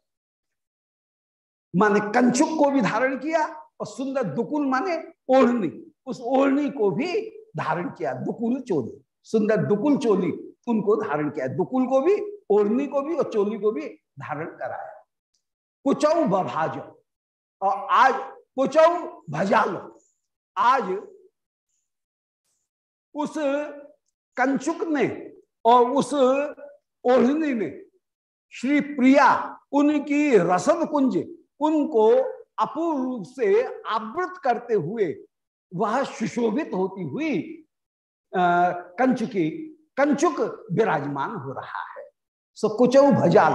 माने कंचुक को भी धारण किया और सुंदर दुकुल माने ओढ़नी। उस ओढ़नी को भी धारण किया दुकुल चोली। सुंदर दुकुल चोली, उनको धारण किया। दुकुल को भी, ओढ़नी को भी और चोली को भी धारण कराया। कुचौ बभाजो। और आज कुचौ भजालो। आज उस कंचुक ने और उस ओढ़नी ने, श्री प्रिया, उनकी रसद कुंज उनको अपूर्व रूप से आवृत करते हुए वह सुशोभित होती हुई कंचुकी कंचुक विराजमान हो रहा है। सो कुचौ भजाल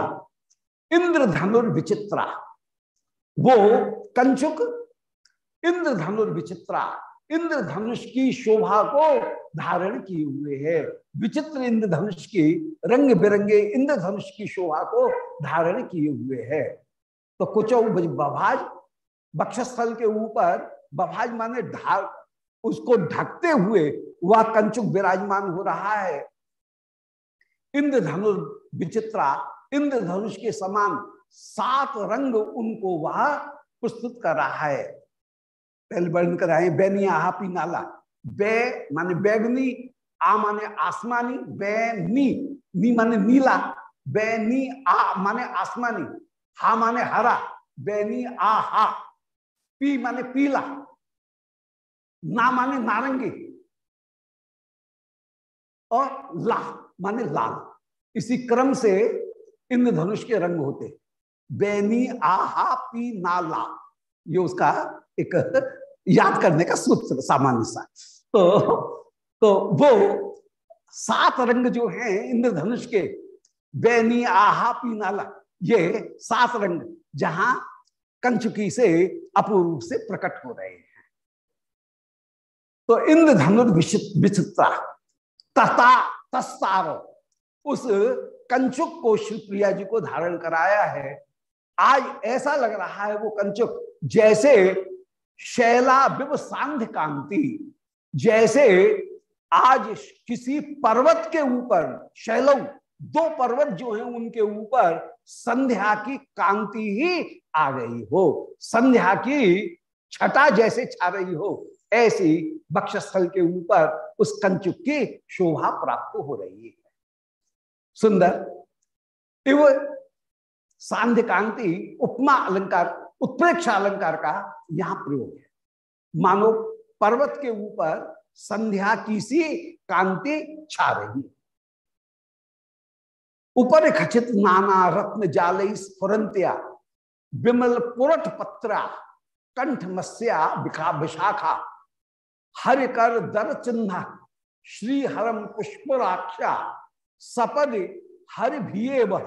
इंद्र विचित्रा वो कंचुक इंद्र विचित्रा इंद्रधनुष की शोभा को धारण किए हुए है। विचित्र इंद्रधनुष की, रंग बिरंगे इंद्रधनुष की शोभा को धारण किए हुए है। तो कुछ बभाज, बक्षस्थल के ऊपर, बभाज माने ढाक उसको ढकते हुए वह कंचुक विराजमान हो रहा है। इंद्रधनुष विचित्रा, इंद्रधनुष के समान सात रंग उनको वह प्रस्तुत कर रहा है। पहले वर्ण कराए बैनिया हापी नाला। बे माने बैगनी, आ माने आसमानी बैनी नी माने नीला बैनी आ माने आसमानी। हा माने हरा, बैनी हा पी माने पीला, ना माने नारंगी, और ला माने लाल। इसी क्रम से इंद्रधनुष के रंग होते। बैनी आहा, पी नाला ये उसका एक याद करने का सूत्र सामान्य सा। तो तो वो सात रंग जो हैं, इंद्रधनुष के, बैनी आहा पीनाला ये सात रंग जहाँ कंचुकी से अपूर्व से प्रकट हो रहे हैं। तो इंद्रधनुष विचित्रा, तथा तस्तार, उस कंचुक को शिवप्रिया जी को धारण कराया है। आज ऐसा लग रहा है वो कंचुक, जैसे शैला विव सांध कांति, जैसे आज किसी पर्वत के ऊपर शैलव दो पर्वत जो हैं उनके ऊपर संध्या की कांति ही आ गई हो। संध्या की छटा जैसे छा रही हो, ऐसी बक्षस्थल के ऊपर उस कंचुक की शोभा प्राप्त हो रही है। सुंदर, इव सांध्य कांति, उपमा अलंकार, उत्प्रेक्षा अलंकार का यहाँ प्रयोग है। मानो पर्वत के ऊपर संध्या की सी कांति छा रही ऊपर खचित नाना रत्न जाल स्फुरंत्या विमल पुरठ पत्रा, कंठ मस्या विखा विशाखा हर कर दर चिन्ह श्री हरम पुष्पराक्षा सपद हर भिये वह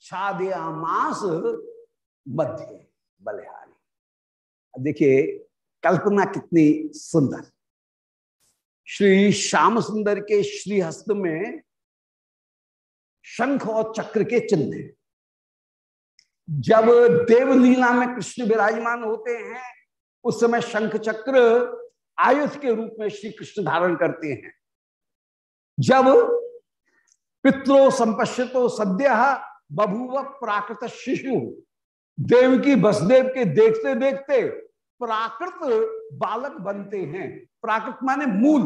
छादया मास मध्य बलिहारी। देखिए, कल्पना कितनी सुंदर। श्री श्याम सुंदर के श्री हस्त में शंख और चक्र के चिन्ह जब देवलीला में कृष्ण विराजमान होते हैं, उस समय शंख चक्र आयुष के रूप में श्री कृष्ण धारण करते हैं। जब पित्रो संपश्यतो सद्य बभुव प्राकृत शिशु देव की बसदेव के देखते देखते प्राकृत बालक बनते हैं। प्राकृत माने मूल,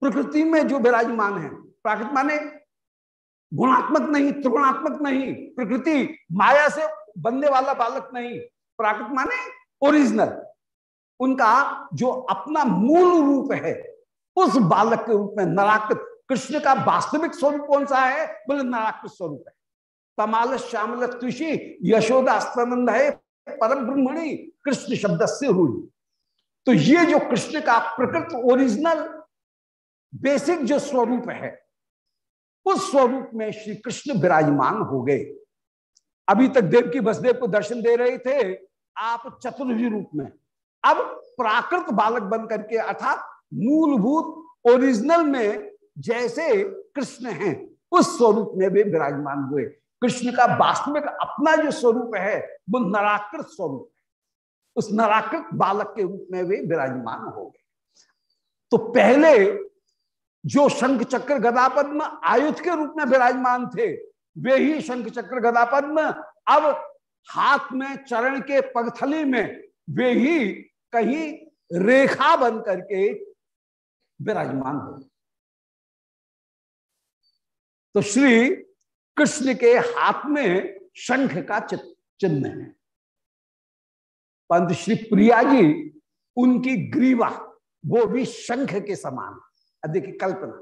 प्रकृति में जो विराजमान है। प्राकृत माने गुणात्मक नहीं, त्रिगुणात्मक नहीं, प्रकृति माया से बनने वाला बालक नहीं प्राकृत माने ओरिजिनल उनका जो अपना मूल रूप है, उस बालक के रूप में नराकृत कृष्ण का वास्तविक स्वरूप कौन सा है? बोले नराकृत स्वरूप है। तमाल श्यामल तुषि यशोदा स्तनंद है, परम ब्रह्मणी, कृष्ण शब्द से हुई। तो ये जो कृष्ण का प्रकृत ओरिजिनल बेसिक जो स्वरूप है उस स्वरूप में श्री कृष्ण विराजमान हो गए। अभी तक देव की बसदेव को दर्शन दे रहे थे, आप चतुर्भुज रूप में। अब प्राकृत बालक बन करके, अर्थात मूलभूत ओरिजिनल में जैसे कृष्ण हैं, उस स्वरूप में भी विराजमान हुए। कृष्ण का वास्तविक अपना जो स्वरूप है, वो नराकृत स्वरूप है। उस नराकृत बालक के रूप में वे विराजमान हो गए। तो पहले जो शंख चक्र गदा पद्म आयुध के रूप में विराजमान थे, वे ही शंख चक्र गदा पद्म अब हाथ में चरण के पगथली में वे ही कहीं रेखा बन करके विराजमान हो। तो श्री कृष्ण के हाथ में शंख का चिन्ह है। परंतु श्री प्रिया जी, उनकी ग्रीवा, वो भी शंख के समान। देखिए कल्पना,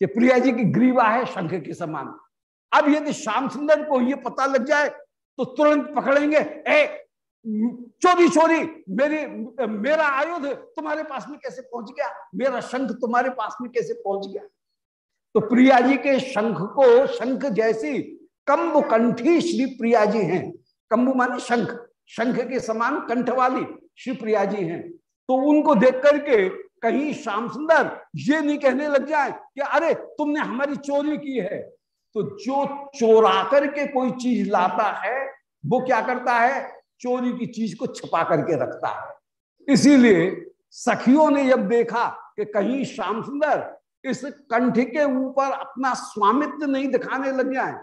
कि प्रिया जी की ग्रीवा है शंख के समान। अब यदि श्याम सुंदर को ये पता लग जाए तो तुरंत पकड़ेंगे, ए, चोरी चोरी, मेरी, मेरा आयुध तुम्हारे पास में कैसे पहुँच गया? मेरा शंख तुम्हारे पास में कैसे पहुँच गया? तो प्रिया जी के शंख को, शंख जैसी कंब कंठी श्री प्रिया जी हैं। कंबु माने शंख शंख के समान कंठ वाली श्री प्रिया जी हैं। तो उनको देख करके कहीं श्याम सुंदर ये नहीं कहने लग जाए कि अरे तुमने हमारी चोरी की है। तो जो चोरा करके कोई चीज़ लाता है, वो क्या करता है? चोरी की चीज़ को छुपा करके रखता है। इसीलिए सखियों ने जब देखा कि कहीं श्याम सुंदर इस कंठ के ऊपर अपना स्वामित्व नहीं दिखाने लग जाए।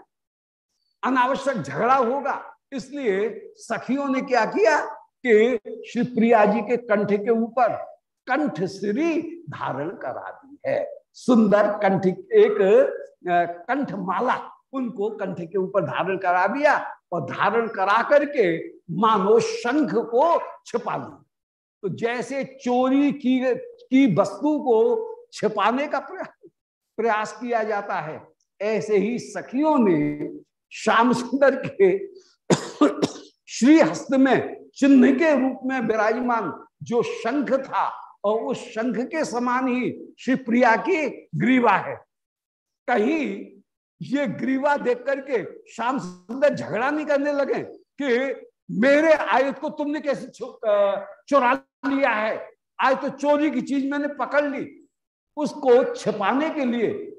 अनावश्यक झगड़ा होगा। इसलिए सखियों ने क्या किया कि श्री प्रिया जी के कंठ के ऊपर कंठ श्री धारण करा दी है। सुंदर कंठ एक कंठ माला उनको कंठ के ऊपर धारण करा दिया और धारण करा करके मानो शंख को छिपा लिया तो जैसे चोरी की की वस्तु को छिपाने का प्रयास किया जाता है, ऐसे ही सखियों ने श्याम सुंदर के श्री हस्त में, चिन्ह के रूप में विराजमान जो शंख था और उस शंख के समान ही श्री प्रिया की ग्रीवा है। कहीं ये ग्रीवा देख करके श्याम सुंदर झगड़ा नहीं करने लगे कि मेरे आयुध को तुमने कैसे चुरा लिया है? आज तो चोरी की चीज़ मैंने पकड़ ली। उसको छिपाने के लिए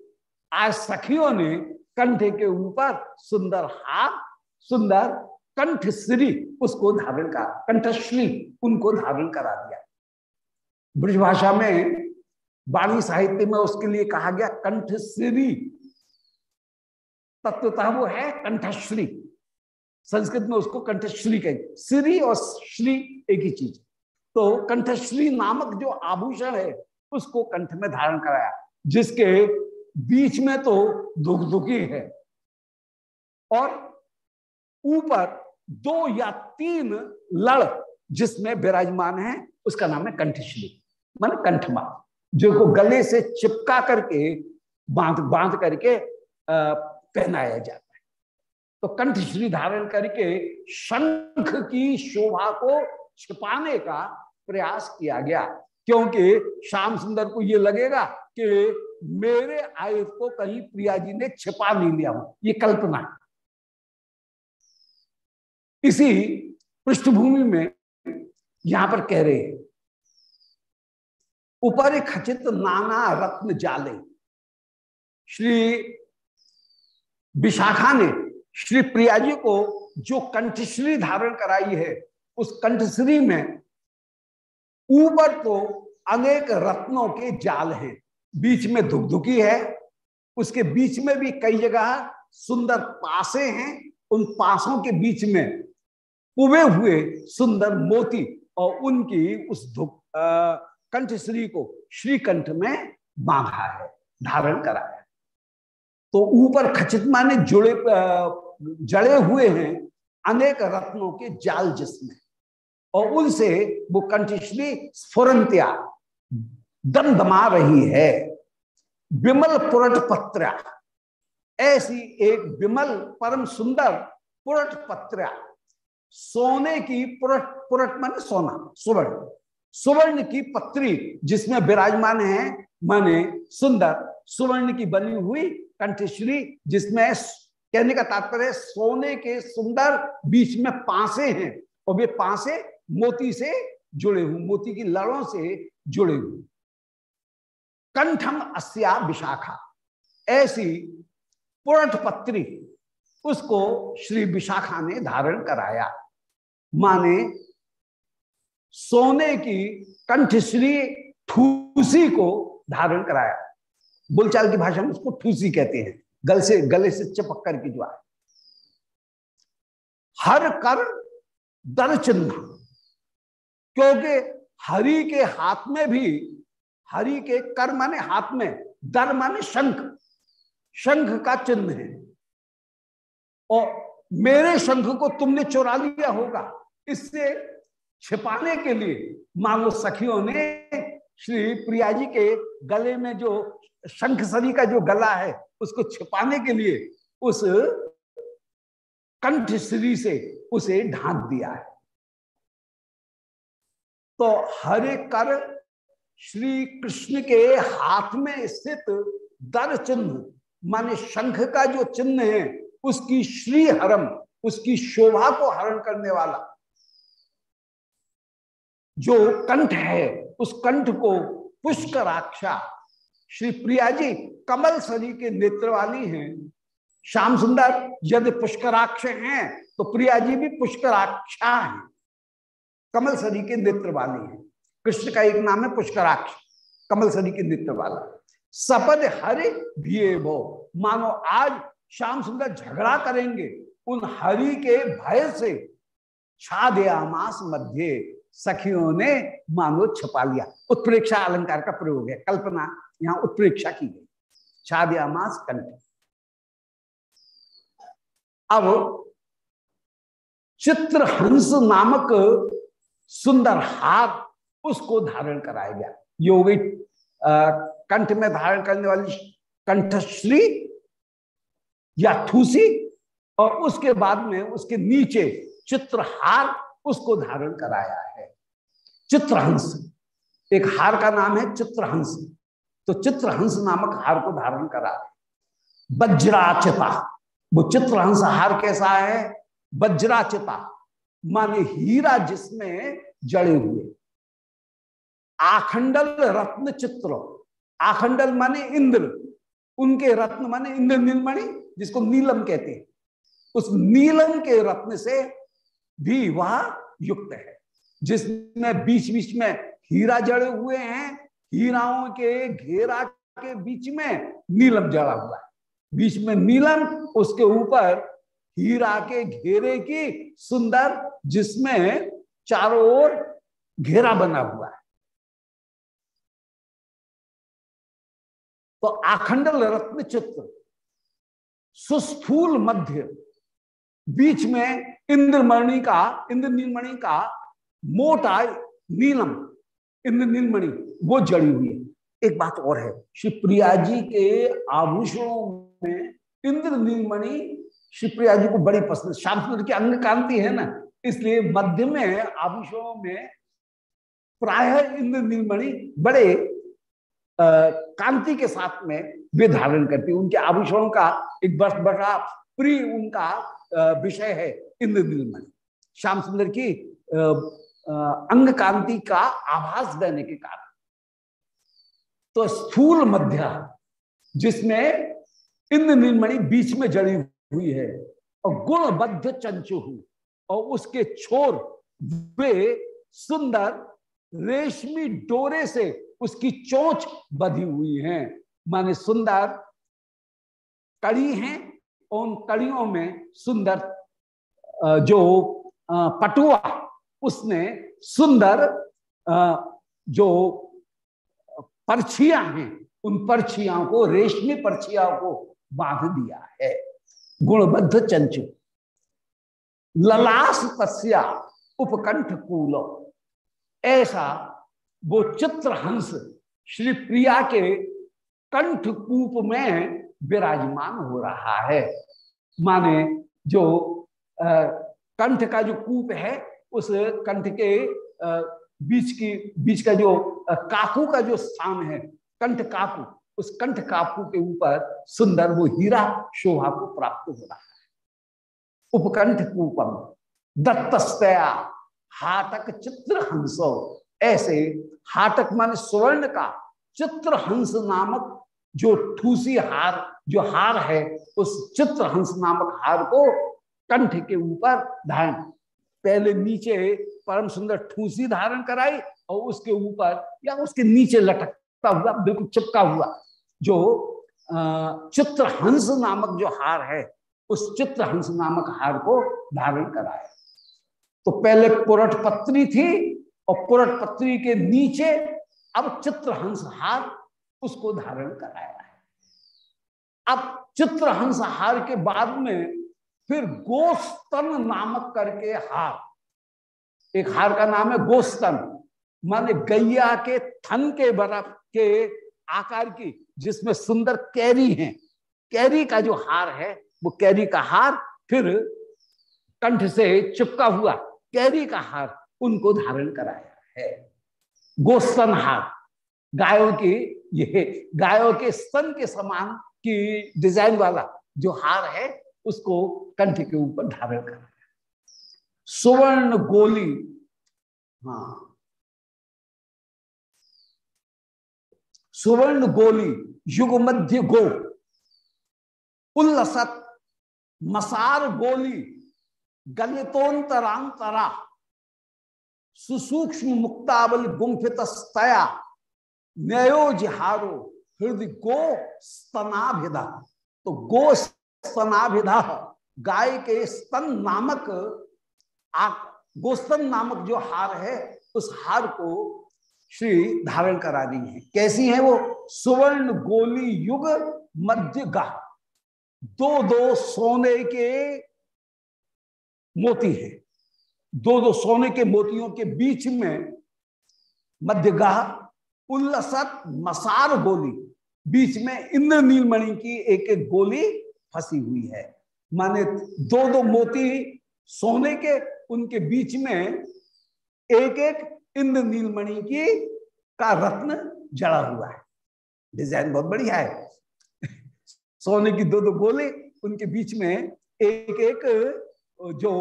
आज सखियों ने कंठे के ऊपर सुंदर हाथ, सुंदर कंठ श्री उसको धारण करा, कंठश्री, उनको धारण करा दिया। ब्रज भाषा में वाणी साहित्य में उसके लिए कहा गया कंठश्री। तत्वतः वो है कंठश्री। संस्कृत में उसको कंठश्री कहेंगे श्री और श्री एक ही चीज़। तो कंठश्री नामक जो आभूषण है, उसको कंठ में धारण कराया। जिसके बीच में तो दुख दुखी है। और ऊपर दो या तीन लड़ जिसमें विराजमान है, उसका नाम है कंठश्री। मान कंठमा, जो गले से चिपका करके बाँध बाँध करके पहनाया जाता है। तो कंठ श्री धारण करके शंख की शोभा को छिपाने का प्रयास किया गया, क्योंकि श्याम सुंदर को यह लगेगा कि मेरे आयुध को कहीं प्रिया जी ने छिपा नहीं लिया हो। ये कल्पना इसी पृष्ठभूमि में यहाँ पर कह रहे हैं ऊपर खचित नाना रत्न जाले। श्री विशाखा ने श्री प्रिया जी को जो कंठश्री धारण कराई है, उस कंठश्री में ऊपर तो अनेक रत्नों के जाल हैं। बीच में धुकधुकी है, उसके बीच में भी कई जगह सुंदर पासे हैं। उन पासों के बीच में उबे हुए सुंदर मोती और उनकी उस कंठश्री को श्रीकंठ में बांधा है, धारण कराया तो ऊपर खचित माने जुड़े जड़े हुए हैं अनेक रत्नों के जाल जिसमें। और उनसे वो कंठश्री स्फुरंत्या, दमदमा रही है। विमल पुरट पत्र ऐसी एक विमल, परम सुंदर पुरट पत्र सोने की पुरट पुरट माने सोना, सुवर्ण। सुवर्ण की पत्री जिसमें विराजमान है, माने सुंदर, सुवर्ण की बनी हुई कंठश्री, जिसमें कहने का तात्पर्य सोने के सुंदर बीच में पासे हैं, और वे पासे मोती से जुड़े हुए, मोती की लड़ों से जुड़े हुए। कंठम अस्या विशाखा। ऐसी पुरठ पत्री उसको श्री विशाखा ने धारण कराया। माने सोने की कंठश्री ठूसी को धारण कराया। बोलचाल की भाषा में उसको ठूसी कहते हैं। गल से, गले से चपक करके जो है हर कर दर चिन्ह क्योंकि हरि के हाथ में भी, हरि के कर माने हाथ में, दर माने शंख। शंख का चिन्ह है। और मेरे शंख को तुमने चुरा लिया होगा। इससे छिपाने के लिए। मानो सखियों ने श्री प्रिया जी के गले में जो शंख सरी का जो गला है, उसको छिपाने के लिए उस कंठ श्री से उसे ढांक दिया है। तो हरे कर श्री कृष्ण के हाथ में स्थित दर चिन्ह, माने शंख का जो चिन्ह है, उसकी श्री हरम उसकी शोभा को हरण करने वाला जो कंठ है, उस कंठ को पुष्कराक्षा श्री प्रिया जी, कमल सरी के नेत्र वाली हैं। श्याम सुंदर, यदि पुष्कराक्ष हैं तो प्रिया जी भी पुष्कराक्षा है। कमल सरी के नेत्र वाली है। कृष्ण का एक नाम है पुष्कराक्ष, कमल सरी के नेत्र वाला। सपद हरि भी भो। मानो आज श्याम सुंदर झगड़ा करेंगे, उन हरि के भय से छादयामास मध्य। सखियों ने मानो छपा लिया। उत्प्रेक्षा अलंकार का प्रयोग है। कल्पना यहाँ उत्प्रेक्षा की गई। छादयामास कंठ अब चित्रहंस नामक सुंदर हाथ उसको धारण कराया गया। योगी कंठ में धारण करने वाली कंठश्री या थूसी और उसके बाद में उसके नीचे चित्रहार उसको धारण कराया है। चित्रहंस। एक हार का नाम है चित्रहंस। तो चित्रहंस नामक हार को धारण करा। रहे वज्राचिता वो चित्रहंस हार कैसा है? वज्राचिता माने हीरा जिसमें जड़े हुए। आखंडल रत्न चित्र। आखंडल माने इंद्र। उनके रत्न माने इंद्र नीलमणि जिसको नीलम कहते हैं। उस नीलम के रत्न से भी वह युक्त है। जिसमें बीच बीच में हीरा जड़े हुए हैं, हीराओं के घेरा के बीच में नीलम जड़ा हुआ है। बीच में नीलम, उसके ऊपर हीरा के घेरे की सुंदर, जिसमें चारों ओर घेरा बना हुआ है। तो आखंडल रत्न चित्र सुस्थूल मध्य बीच में इंद्रमणि का इंद्र नीलमणि का मोटा नीलम इंद्र नीलमणि वो जड़ी हुई है। एक बात और है, श्री प्रिया जी के आभूषणों में इंद्र नीलमणि श्री प्रिया जी को बड़ी पसंद सुंदर की अंग कांति है ना, इसलिए मध्य में आभूषणों में प्राय इंद्र नीलमणि बड़े कांति के साथ में वे धारण करती उनके आभूषणों का एक बस बड़ा प्रिय उनका विषय है इंद्र नीलमणि श्याम सुंदर की अंग कांति का आभास देने के कारण। तो स्थूल मध्य, जिसमें इंद्र नीलमणि बीच में जड़ी हुई है, और गुणबद्ध चंचु और उसके छोर, वे सुंदर रेशमी डोरे से उसकी चोच बधी हुई है। माने सुंदर, कड़ी है उन कड़ियों में सुंदर जो पटुआ, उसने सुंदर जो, परछियाँ हैं, उन परछियाँ को, रेशमी परछिया को बाँध दिया है। गुणबद्ध चंचु। ललास तस्या उपकंठ कूलो। ऐसा वो चित्रहंस श्री प्रिया के कंठ कूप में विराजमान हो रहा है। माने जो कंठ का जो कूप है, उस कंठ के बीच की, बीच का जो काकू का जो स्थान है, कंठ काकू, उस कंठ काकू के ऊपर सुंदर वो हीरा शोभा को प्राप्त हो रहा है। उपकंठ कूपम, दत्तस्तया हाटक चित्र हंसो ऐसे हाटक मान स्वर्ण का चित्र हंस नामक जो ठूसी हार, जो हार है, उस चित्र हंस नामक हार को कंठ के ऊपर धारण। पहले नीचे परम सुंदर ठूसी धारण कराई और उसके ऊपर या उसके नीचे लटकता हुआ, बिल्कुल चिपका हुआ, जो चित्र हंस नामक जो हार है, उस चित्र हंस नामक हार को धारण कराया। तो पहले पुरट पत्री थी और पुरट पत्री के नीचे अब चित्रहंस हार उसको धारण कराया है। अब चित्रहंस हार के बाद में फिर गोस्तन नामक करके हार। एक हार का नाम है गोस्तन, माने गैया के थन के बर्फ़ के आकार की, जिसमें सुंदर कैरी है। कैरी का जो हार है, वो कैरी का हार फिर कंठ से चिपका हुआ कैरी का हार उनको धारण कराया है है। गोस्तन हार, गायों की ये गायों के स्तन के समान की डिज़ाइन वाला जो हार है, उसको कंठ के ऊपर धारण कर सुवर्ण गोली। हाँ। सुवर्ण गोली, युग मध्य गो। उल्लसत, मसार गोली गलितोन्तरांतरा सुसूक्ष्म मुक्तावल गुंफित स्तया न्यायोजिहारो हृदय गो स्तनाभिधा। तो गो स्तनाभिधा गाय के स्तन नामक गोस्तन नामक जो हार है, उस हार को श्री धारण करा रही है। कैसी है वो? सुवर्ण गोली युग मध्य गा दो दो सोने के मोती है। दो दो सोने के मोतियों के बीच में मध्यगाह उल्लसत मसार गोली। बीच में इंद्र नीलमणि की एक एक गोली फंसी हुई है। माने दो दो मोती सोने के, उनके बीच में एक एक इंद्र नीलमणि की का रत्न जड़ा हुआ है। डिज़ाइन बहुत बढ़िया है। सोने की दो दो गोले, उनके बीच में एक एक जो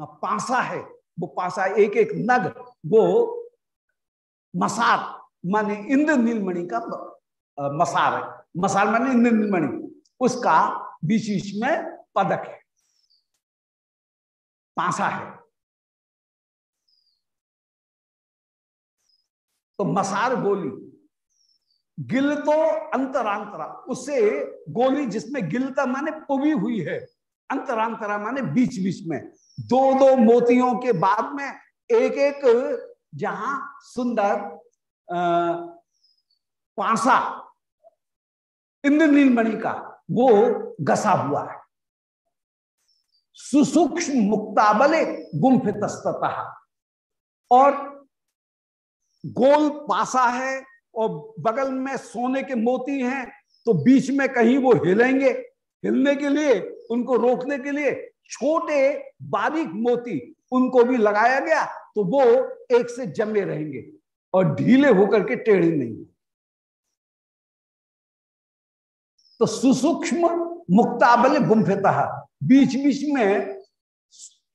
पासा है, वो पासा एक एक नग, वो मसार माने इंद्र नीलमणि का मसार है। मसार माने इंद्र नीलमणि। उसका बीच बीच में पदक है। पासा है। तो मसार गोली गिल तो अंतरांतरा उससे गोली जिसमें गिलता माने पुवी हुई है, अंतरांतरा माने बीच बीच में। दो दो मोतियों के बाद में एक एक जहाँ सुंदर पासा इंद्रनील मणि का वो गसा हुआ है सुसूक्ष्म मुक्ताबले गुम्फित और गोल पासा है और बगल में सोने के मोती हैं तो बीच में कहीं वो हिलेंगे। हिलने के लिए, उनको रोकने के लिए छोटे बारीक मोती उनको भी लगाया गया तो वो एक से जमे रहेंगे। और ढीले होकर के टेढ़े नहीं तो सुसूक्ष्म मुक्ताबल गुम्फिता बीच बीच में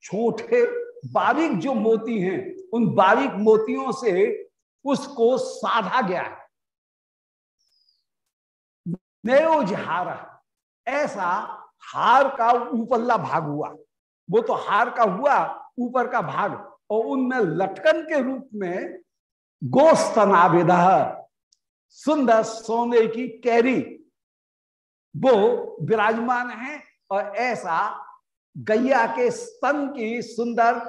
छोटे बारीक जो मोती हैं, उन बारीक मोतियों से उसको साधा गया है। नयोज हार, ऐसा हार का ऊपरला भाग हुआ। वो तो हार का हुआ, ऊपर का भाग, और उनमें लटकन के रूप में गोस्तनाभिदा सुंदर सोने की कैरी। वो विराजमान है और ऐसा गैया के स्तन की सुंदर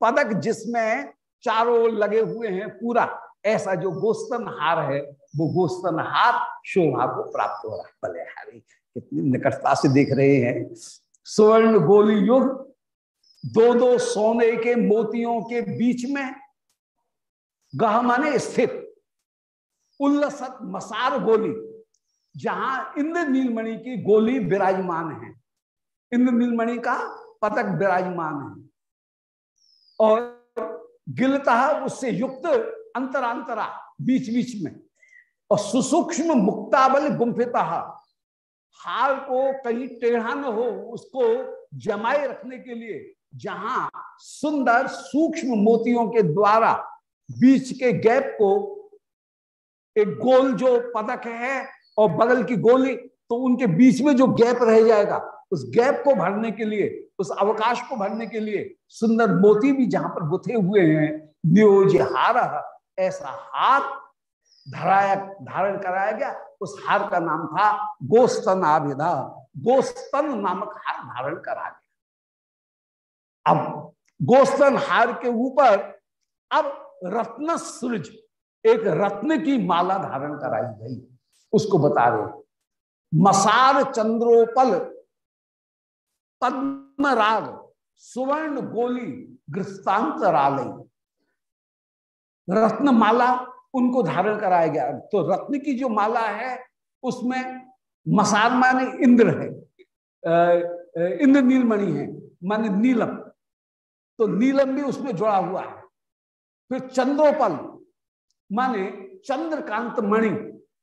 पदक जिसमें चारों लगे हुए हैं पूरा, ऐसा जो गोस्तन हार है, वो गोस्तन हार शोभा को प्राप्त हो रहा है। भले कितनी निकटता से देख रहे हैं। स्वर्ण गोली युग दो दो सोने के मोतियों के बीच में गह माने स्थित उल्लसत मसार गोली, जहाँ इंद्र नीलमणि की गोली विराजमान है। इंद्र नीलमणि का पतक विराजमान है। और गिलता उससे युक्त अंतरांतरा बीच बीच में। और सुसूक्ष्म मुक्ताबल गुम्फिता हार को कहीं टेढ़ा न हो, उसको जमाए रखने के लिए, जहाँ सुंदर सूक्ष्म मोतियों के द्वारा बीच के गैप को एक गोल जो पदक है और बगल की गोली तो उनके बीच में जो गैप रह जाएगा, उस गैप को भरने के लिए, उस अवकाश को भरने के लिए सुंदर मोती भी जहाँ पर गुथे हुए हैं नियोज हार, ऐसा हार धराया, धारण कराया गया। उस हार का नाम था गोस्तन आभिधा गोस्तन नामक हार धारण करा गया। अब गोस्तन हार के ऊपर, अब रत्न सूरज, एक रत्न की माला धारण कराई गई। उसको बता रहे मसार चंद्रोपल, पद्मराग, सुवर्ण गोली गृस्तांतरालय रत्न माला उनको धारण कराया गया। तो रत्न की जो माला है, उसमें मसार माने इंद्र है इंद्र नीलमणि है, माने नीलम। तो नीलम भी उसमें जुड़ा हुआ है। फिर चंद्रोपल, माने चंद्रकांत मणि,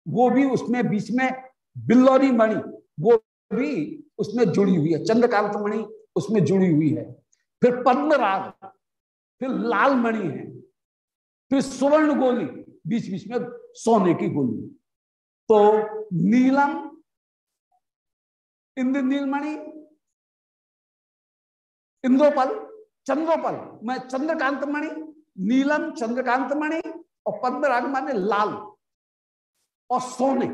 वो भी उसमें बीच में बिल्लौरी मणि, वो भी उसमें जुड़ी हुई है। चंद्रकांत मणि उसमें जुड़ी हुई है। फिर पद्मराग, फिर लाल मणि है। फिर सुवर्ण गोली बीच बीच में सोने की गोली। तो नीलम इंद्र नीलमणि इंद्रोपल, चंद्रोपल, मैं चंद्रकांत मणि नीलम चंद्रकांत मणि और पद्मराग माने लाल और सोने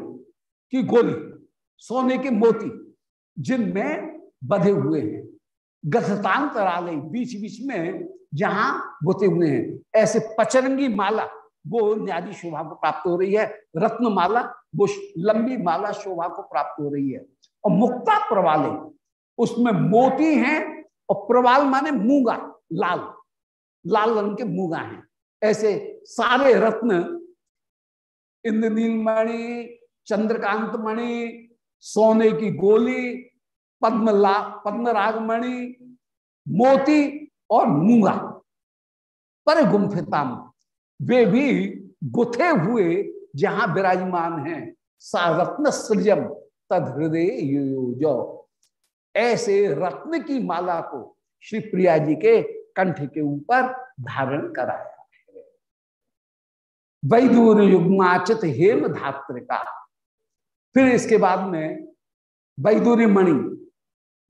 की गोली, सोने के मोती, जिनमें बधे हुए हैं। गथतांतरालय बीच बीच में जहाँ गुते हुए हैं। ऐसे पचरंगी माला, वो न्यारी शोभा को प्राप्त हो रही है। रत्न माला, वो लंबी माला शोभा को प्राप्त हो रही है। और मुक्ता प्रवाले, उसमें मोती हैं और प्रवाल माने मूँगा, लाल। लाल रंग के मूँगा हैं। ऐसे सारे रत्न इंद्रनील मणि, चंद्रकांत मणि, सोने की गोली पद्म ला पद्मराग मणि, मोती और मूँगा। पर गुम्फिताम वे भी गुथे हुए जहाँ विराजमान हैं। सा रत्न सृजम तद हृदय ऐसे रत्न की माला को श्री प्रिया जी के कंठ के ऊपर धारण कराया है। वैदूर युग्माचित हेम धात्र का फिर इसके बाद में वैदूरी मणि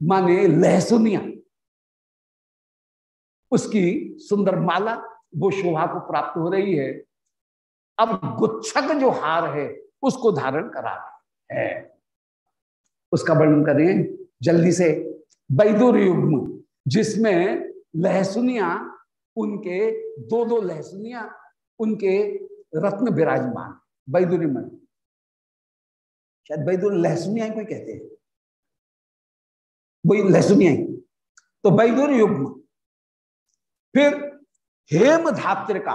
माने लहसुनिया, उसकी सुंदर माला, वो शोभा को प्राप्त हो रही है। अब गुच्छक जो हार है, उसको धारण करा है। उसका वर्णन करें जल्दी से। बैदुर युग्म जिसमें लहसुनिया, उनके दो दो लहसुनिया, उनके रत्न विराजमान बैदुरी मन शायद बैदुर लहसुनिया कोई कहते हैं। वही लहसुनिया तो बैदुर युग्म। फिर हेम धात्र का,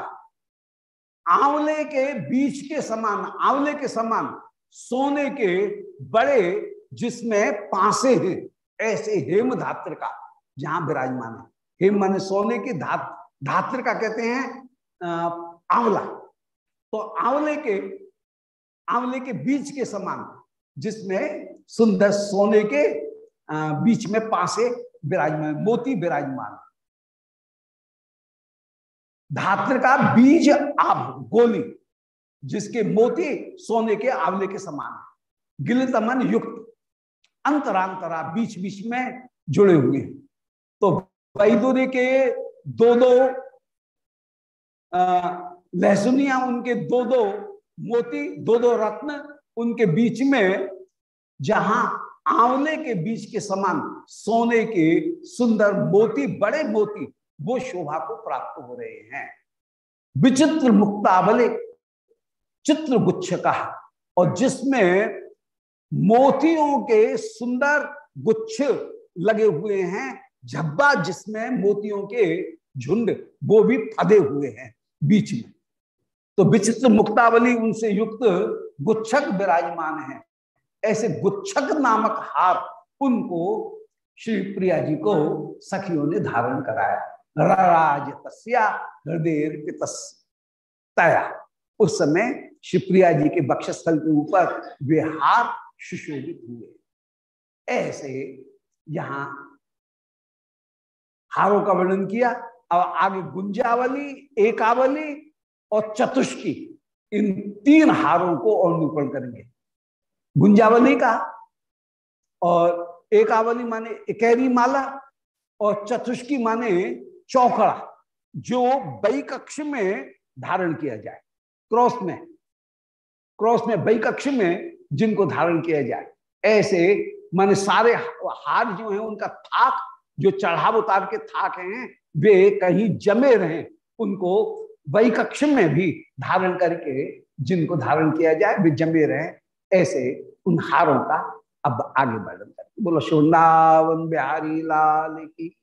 आंवले के बीच के समान, आंवले के समान, सोने के बड़े जिसमें पासे हैं, ऐसे हेम धात्र का, जहाँ विराजमान है। हेम माने सोने की धात, धात्र का कहते हैं आंवला। तो आंवले के आंवले के बीच के समान, जिसमें सुंदर सोने के बीच में पासे विराजमान, मोती विराजमान। धात्र का बीज आभ, गोली, जिसके मोती सोने के, आंवले के समान। गिलतमन युक्त, अंतरांतरा बीच बीच में जुड़े हुए हैं। तो वैदुरी के दो दो लहसुनिया उनके दो दो मोती दो दो रत्न उनके बीच में, जहाँ आंवले के बीच के समान सोने के सुंदर मोती, बड़े मोती, वो शोभा को प्राप्त हो रहे हैं। विचित्र मुक्तावले, चित्र गुच्छ का और जिसमें मोतियों के सुंदर गुच्छ लगे हुए हैं झब्बा जिसमें मोतियों के झुंड, वो भी फदे हुए हैं बीच में। तो विचित्र मुक्तावली उनसे युक्त गुच्छक विराजमान है। ऐसे गुच्छक नामक हार उनको श्री प्रिया जी को सखियों ने धारण कराया। राज तस्या हृदय उस समय शिवप्रिया जी के बक्षस्थल के ऊपर वे हार सुशोभित हुए। ऐसे यहाँ हारों का वर्णन किया। अब आगे गुंजावली, एकावली और चतुष्की इन तीन हारों को और निरूपण करेंगे। गुंजावली का और एकावली माने इकहरी माला और चतुष्की माने चौकड़ा जो कक्ष में धारण किया जाए। क्रॉस में क्रॉस में कक्ष में जिनको धारण किया जाए। ऐसे माने सारे हार जो है उनका थाक जो चढ़ाव उतार के थाक हैं, वे कहीं जमे रहे। उनको वही कक्ष में भी धारण करके, जिनको धारण किया जाए, वे जमे रहे। ऐसे उन हारों का अब आगे वर्णन करते बोलो सोनावन बिहारी लाल की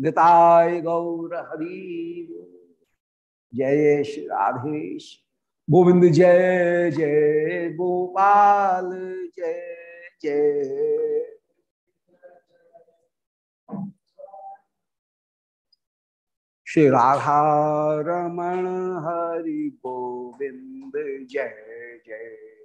गताय गौर हरि। जय श्री राधेश। गोविंद जय जय गोपाल जय जय श्री राधा रमण हरि गोविंद जय जय।